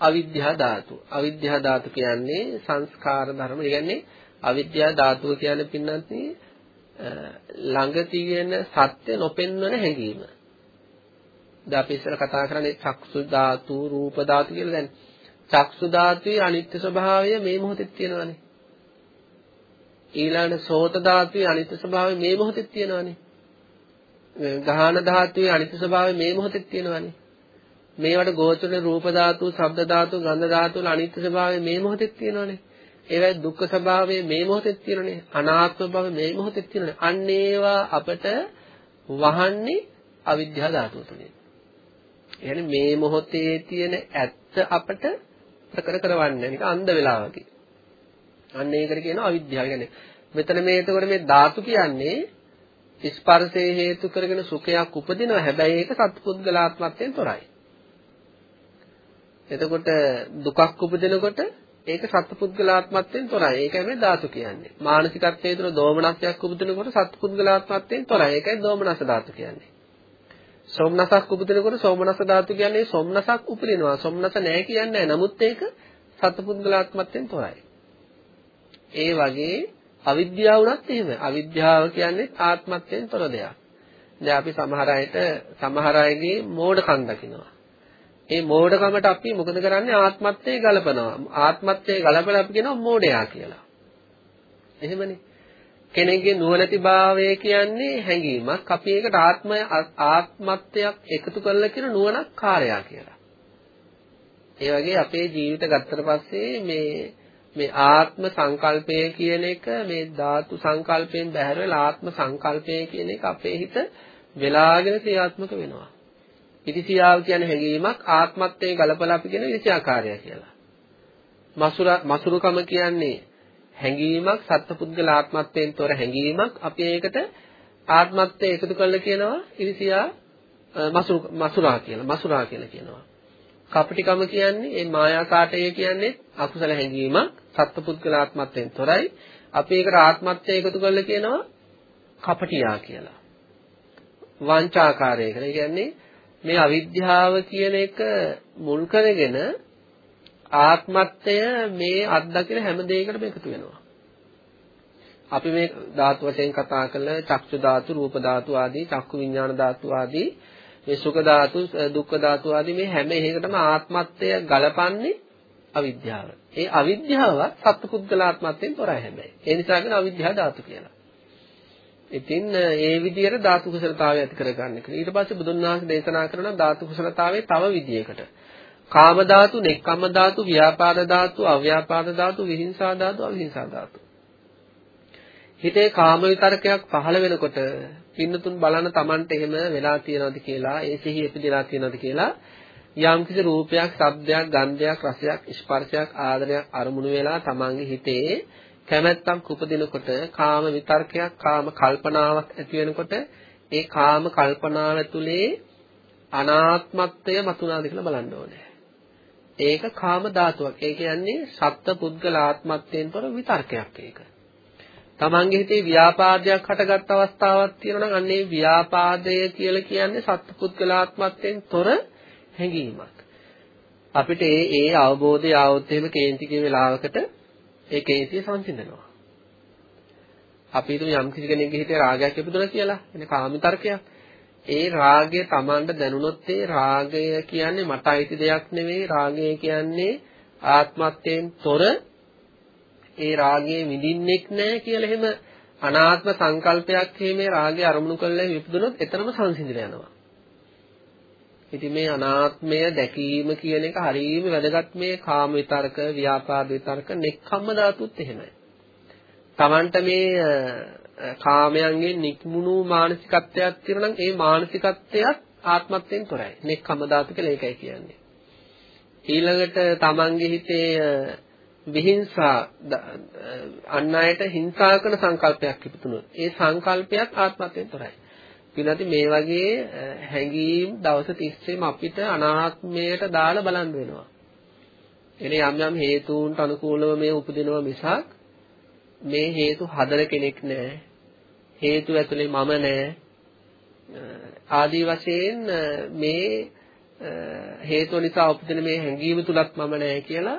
අවිද්‍යා ධාතු. අවිද්‍යා ධාතු කියන්නේ සංස්කාර ධර්ම. ඒ කියන්නේ අවිද්‍යා ධාතුව කියන්නේ පින්නත් ළඟ තියෙන සත්‍ය නොපෙන්වන හැඟීම. දැන් අපි ඉස්සර කතා කරන්නේ චක්සු ධාතු, රූප ධාතු කියලා දැන් චක්සු ධාතුවේ අනිත්‍ය ස්වභාවය මේ මොහොතේ තියෙනවානේ. ඊළඟ සෝත ධාතුවේ අනිත්‍ය ස්වභාවය මේ මොහොතේ තියෙනවානේ. ගාහන ධාතුවේ අනිත්‍ය ස්වභාවය මේ මොහොතේ තියෙනවානේ. මේවට ගෝචර රූප ධාතු, ශබ්ද ධාතු, ගන්ධ ධාතු වල අනිත්‍ය ස්වභාවය මේ මොහොතේ තියෙනවානේ. ඒවයි දුක්ඛ ස්වභාවය මේ මොහොතේ තියෙනනේ. අනාත්ම බව මේ මොහොතේ තියෙනනේ. අන්න ඒවා අපට වහන්නේ අවිද්‍යාව ධාතුව තුලින්. يعني මේ මොහොතේ තියෙන ඇත්ත අපට ප්‍රකට කරවන්නේ නිකන් අන්ධ වෙලා වගේ. අන්න ඒකට කියනවා අවිද්‍යාව. කියන්නේ මෙතන මේ එතකොට මේ ධාතු කියන්නේ ස්පර්ශයේ හේතු කරගෙන සුඛයක් උපදිනවා. හැබැයි ඒක සත්පුද්ගලාත්මත්වයෙන් තොරයි. එතකොට දුකක් උපදිනකොට ඒක සත්පුද්ගලාත්මත්වයෙන් තොරයි. ඒකයි මේ ධාතු කියන්නේ. මානසිකත්වයේ තුන දෝමනස්යක් උපදිනකොට සත්පුද්ගලාත්මත්වයෙන් තොරයි. ඒකයි දෝමනස් ධාතු කියන්නේ. සොම්නසක් උපදිනකොට සෝමනස ධාතු කියන්නේ සොම්නසක් උපදිනවා. සොම්නස නැහැ කියන්නේ නැහැ. නමුත් ඒක සත්පුද්ගලාත්මත්වයෙන් තොරයි. ඒ වගේ අවිද්‍යාව උනත් එහෙම. අවිද්‍යාව කියන්නේ ආත්මත්වයෙන් තොර දෙයක්. දැන් අපි සමහර අයට සමහර අයගේ මෝඩකම් දකිනවා. ඒ මෝඩකමට අපි මොකද කරන්නේ ආත්මත්වයේ ගලපනවා. ආත්මත්වයේ ගලපලා අපි කියනවා මෝඩයා කියලා. එහෙමනේ. කෙනෙක්ගේ නුවණැතිභාවය කියන්නේ හැඟීමක්. අපි ඒකට ආත්මය ආත්මත්වයක් එකතු කරලා කියන නුවණක් කාර්යය කියලා. ඒ වගේ අපේ ජීවිත ගත්තට පස්සේ මේ මේ ආත්ම සංකල්පය කියන එක මේ ධාතු සංකල්පයෙන් බැහැර වෙලා ආත්ම සංකල්පය කියන එක අපේ හිත වෙලාගෙන ක්‍රියාත්මක වෙනවා. ඉතිසියාව කියන්නේ හැඟීමක් ආත්මත්වයේ ගලපලා අපි කියන ඉතිසියාකාරය කියලා. මසුර මසුරුකම කියන්නේ හැඟීමක් සත්පුද්ගල ආත්මත්වයෙන් තොර හැඟීමක් අපි ඒකට ආත්මත්වය එකතු කරලා කියනවා. ඉරිසියා මසුරා කියලා මසුරා කියලා කියනවා. කපටිකම කියන්නේ මේ මායාකාටය කියන්නේ අකුසල හැඟීමක් සත්පුද්ගල ආත්මත්වයෙන් තොරයි. අපි ඒකට ආත්මත්වය එකතු කරලා කියනවා කපටියා කියලා. වංචාකාරය කියලා. කියන්නේ මේ අවිද්‍යාව කියන එක මුල් කරගෙන ආත්මත්වය මේ අත්දකින හැම දෙයකටම එකතු වෙනවා. අපි මේ ධාතු වශයෙන් කතා කළ චක්ෂු ධාතු, රූප ධාතු ආදී, චක්කු විඥාන ධාතු ආදී, මේ සුඛ ධාතු, දුක්ඛ ධාතු ආදී මේ හැම එකකටම ආත්මත්වය ගලපන්නේ අවිද්‍යාව. ඒ අවිද්‍යාව සත්පුද්ගලාත්මත්වයෙන් තොරයි හැබැයි. ඒ නිසා කියන අවිද්‍යාව ධාතු කියලා. ඉතින් ඒ විදිහට ධාතු කුසලතාවය ඇති කරගන්න කියලා. ඊට පස්සේ බුදුන් වහන්සේ දේශනා කරන ධාතු කුසලතාවයේ තව විදියකට. කාම ධාතු, නෙක්ඛම්ම ධාතු, ව්‍යාපාද ධාතු, අව්‍යාපාද ධාතු, විහිංසා ධාතු, අවිහිංසා ධාතු. හිතේ කාම විතරකයක් පහළ වෙනකොට පින්නතුන් බලන Tamanට එහෙම වෙලා තියෙනවද කියලා, ඒ සිහි එපිදලා තියෙනවද කියලා යම්කිසි රූපයක්, ශබ්දයක්, ගන්ධයක්, රසයක්, ස්පර්ශයක්, ආදරයක් අරමුණු වෙලා Tamanගේ හිතේ කැමැත්තක් උපදිනකොට කාම විතර්කයක්, කාම කල්පනාවක් ඇති වෙනකොට ඒ කාම කල්පනාව ඇතුලේ අනාත්මත්වය මතුනාද කියලා බලන්න ඕනේ. ඒක කාම ධාතුවක්. ඒ කියන්නේ සත්ත්ව පුද්ගල ආත්මත්වයෙන් තොර විතර්කයක් ඒක. තමන්ගේ හිතේ ව්‍යාපාදයක් හටගත් අවස්ථාවක් තියෙනවා නම් අන්නේ ව්‍යාපාදය කියලා කියන්නේ සත්පුද්ගල ආත්මත්වයෙන් තොර හැඟීමක්. අපිට ඒ ඒ අවබෝධය ආවොත් එහෙම කේන්ති කිය වෙලාවකට ඒ කේන්තිය සංසිඳනවා. අපි හිතමු යම් කිසි කෙනෙක්ගේ හිතේ රාගයක් ඉපදුණා කියලා. එනේ කාමිතර්කයක්. ඒ රාගය Tamanට දැනුණොත් ඒ රාගය කියන්නේ මට අයිති දෙයක් නෙවෙයි. රාගය කියන්නේ ආත්මත්වයෙන් තොර ඒ රාගයේ විඳින්නෙක් නැහැ කියලා එහෙම අනාත්ම සංකල්පයක් මේ රාගය අරමුණු කරලා ඉපදුනොත් එතරම් සංසිඳිලා යනවා. ඉතින් මේ අනාත්මය දැකීම කියන එක හරියම වැදගත් මේ කාම විතරක, ව්‍යාපාද විතරක, නෙක්ඛම්ම ධාතුත් එහෙමයි. Tamanට මේ කාමයන්ගෙන් නික්මුණු මානසිකත්වයක් තියෙනවා නම් ඒ මානසිකත්වයක් ආත්මත්වයෙන් තොරයි. නෙක්ඛම්ම ධාතු කියලා ඒකයි කියන්නේ. ඊළඟට Tamanගේ හිතේ විහිංසා අන් අයට හිංසා කරන සංකල්පයක් ඉපතුනොත් ඒ සංකල්පයක් ආත්මත්වයෙන් තොරයි. පිළිනති මේ වගේ හැඟීම් දවස් 30ෙම අපිට අනාත්මයට දාලා බලන් වෙනවා. එනේ යම් යම් හේතුන්ට අනුකූලව මේ උපදිනවා මිසක් මේ හේතු හදන කෙනෙක් නෑ. හේතු ඇතුලේ මම නෑ. ආදී වශයෙන් මේ හේතුව නිසා උපදින මේ හැඟීම තුලත් මම නෑ කියලා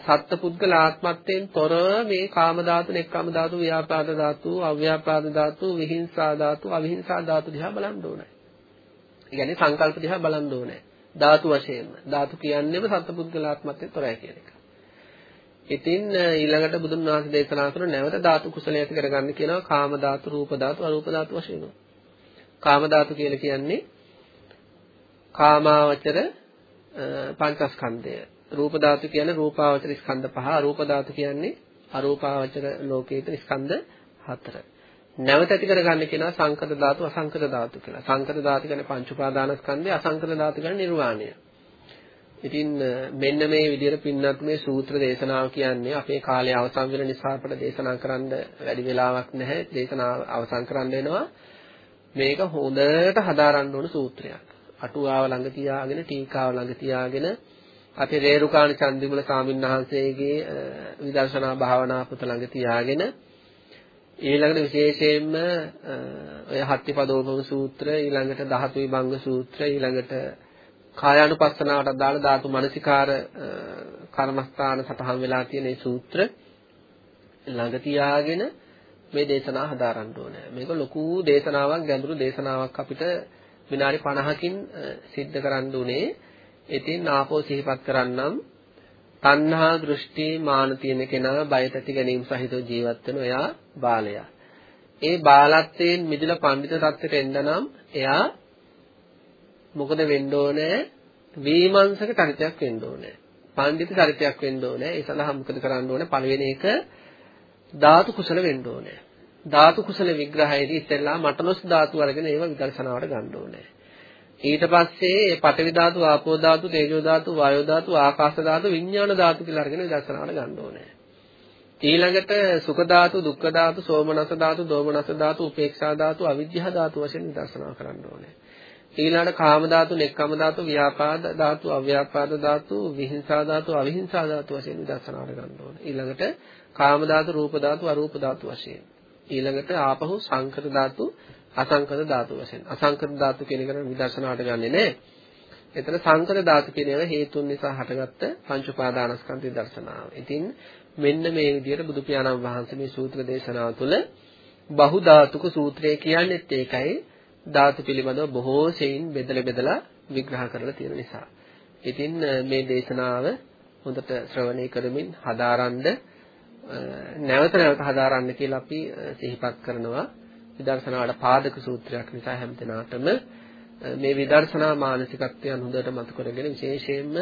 සත්පුද්ගල ආත්මත්වයෙන් තොර මේ කාම ධාතු, නෙක්ඛම් ධාතු, ව්‍යාපාද ධාතු, අව්‍යාපාද ධාතු, විහිංසා ධාතු, අවිහිංසා ධාතු දිහා බලන්න ඕනේ. ඒ කියන්නේ සංකල්ප දිහා බලන්න ඕනේ. ධාතු වශයෙන්ම. ධාතු කියන්නේම සත්පුද්ගල ආත්මත්වයෙන් තොරයි කියන එක. ඉතින් ඊළඟට බුදුන් වහන්සේ දේශනා කරන නැවත ධාතු කුසලය ඇති කරගන්න කියනවා කාම ධාතු, රූප ධාතු, අරූප ධාතු වශයෙන්. කාම ධාතු කියලා කියන්නේ කාමාවචර පංචස්කන්ධය රූප ධාතු කියන්නේ රූපාවචර ස්කන්ධ පහ අරූප ධාතු කියන්නේ අරූපාවචර ලෝකයේ ස්කන්ධ හතර. නැවත ඇති කරගන්න කියනවා සංකත ධාතු අසංකත ධාතු කියලා. සංකත ධාතු කියන්නේ පංච උපාදානස්කන්ධය අසංකත ධාතු කියන්නේ නිර්වාණය. ඉතින් මෙන්න මේ විදිහට පින්නත් මේ සූත්‍ර දේශනාව කියන්නේ අපේ කාලය අවසන් වෙන නිසා අපිට දේශනා කරන්න වැඩි වෙලාවක් නැහැ. දේශනාව අවසන් කරන්න වෙනවා. මේක හොඳට හදාරන්න ඕන සූත්‍රයක්. අටුවාව ළඟ තියාගෙන ටීකාව ළඟ තියාගෙන අපේ රේරුකාණ චන්දිමුල ස්වාමීන් වහන්සේගේ විදර්ශනා භාවනා පොත ළඟ තියාගෙන ඊළඟට විශේෂයෙන්ම ඔය හත්තිපදෝපම සූත්‍ර ඊළඟට ධාතු විභංග සූත්‍ර ඊළඟට කායානුපස්සනාවට අදාළ ධාතු මනසිකාර කර්මස්ථාන සටහන් වෙලා තියෙන මේ සූත්‍ර ළඟ තියාගෙන මේ දේශනා හදාරන්න ඕනේ. මේක ලොකු දේශනාවක් ගැඹුරු දේශනාවක් අපිට විනාඩි 50කින් සිද්ධ කරන්න උනේ. ඉතින් ආපෝ සිහිපත් කරන්නම් තණ්හා දෘෂ්ටි මාන තියෙන කෙනා බයට ඇති ගැනීම සහිතව ජීවත් වෙන එයා බාලයා. ඒ බාලත්වයෙන් මිදලා පඬිත තත්ත්වයට එන්න නම් එයා මොකද වෙන්න ඕනේ? වීමංශක චරිතයක් වෙන්න ඕනේ. පඬිත චරිතයක් වෙන්න ඕනේ. ඒ සඳහා මොකද කරන්න ඕනේ? පළවෙනි එක ධාතු කුසල වෙන්න ඕනේ. ධාතු කුසල විග්‍රහයේදී ඉස්සෙල්ලා මටලොස් ධාතු අරගෙන ඒව විදර්ශනාවට ගන්න ඕනේ. ඊට පස්සේ පඨවි ධාතු, ආපෝ ධාතු, තේජෝ ධාතු, වායෝ ධාතු, ආකාශ ධාතු, විඥාන ධාතු කියලා අරගෙන විදර්ශනාවට ගන්න ඕනේ. ඊළඟට සුඛ ධාතු, දුක්ඛ ධාතු, සෝමනස ධාතු, දෝමනස ධාතු, උපේක්ෂා ධාතු, අවිජ්ජා ධාතු වශයෙන් විදර්ශනා කරන්න ඕනේ. ඊළඟට කාම ධාතු, නෙක්ඛම් ධාතු, ව්‍යාපාද ධාතු, අව්‍යාපාද ධාතු, විහිංසා ධාතු, අවිහිංසා ධාතු වශයෙන් විදර්ශනාවට ගන්න ඕනේ. ඊළඟට කාම ධාතු, රූප ධාතු, අරූප ධාතු වශයෙන්. ඊළඟට ආපහු සංකත ධාතු, අසංකත ධාතු වශයෙන්. අසංකත ධාතු කියන එක නම් විදර්ශනාවට ගන්නෙ නෑ. එතන සංකත ධාතු කියන ඒවා හේතුන් නිසා හටගත්ත පංච උපාදානස්කන්ධ දර්ශනාව. ඉතින් මෙන්න මේ විදිහට බුදු පියාණන් වහන්සේ මේ සූත්‍ර දේශනාව තුළ බහු ධාතුක සූත්‍රය කියන්නේත් ඒකයි ධාතු පිළිබඳව බොහෝ සෙයින් බෙදලා බෙදලා විග්‍රහ කරලා තියෙන නිසා. ඉතින් මේ දේශනාව හොඳට ශ්‍රවණය කරමින් හදාරන්න නැවත නැවත හදාරන්න කියලා අපි සිහිපත් කරනවා. විදර්ශනාවට පාදක සූත්‍රයක් නිසා හැමදෙනාටම මේ විදර්ශනා මානසිකත්වයන් හොඳට මතු කරගෙන විශේෂයෙන්ම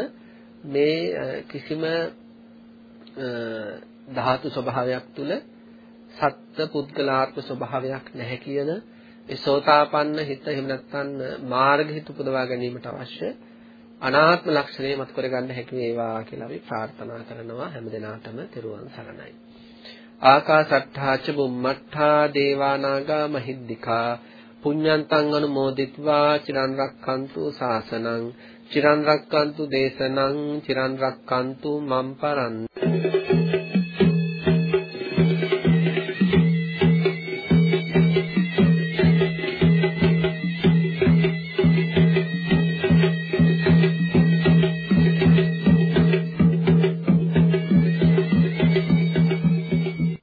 මේ කිසිම ධාතු ස්වභාවයක් තුල සත්ත්ව පුද්ගලාත්ම ස්වභාවයක් නැහැ කියන ඒ සෝතාපන්න හිත එහෙම නැත්නම් මාර්ග හිත උපදවා ගැනීමට අවශ්‍ය අනාත්ම ලක්ෂණය මත කරගන්න හැකි වේවා කියලා අපි ප්‍රාර්ථනා කරනවා හැම දිනාටම තෙරුවන් සරණයි. ආකාසට්ඨාච බුම්මට්ඨා දේවානාගා මහිද්దికා පුඤ්ඤන්තං අනුමෝදිත्वा චිරන් රක්칸තු සාසනං චිරන් රක්칸තු දේශනං චිරන් රක්칸තු මම් පරන්ති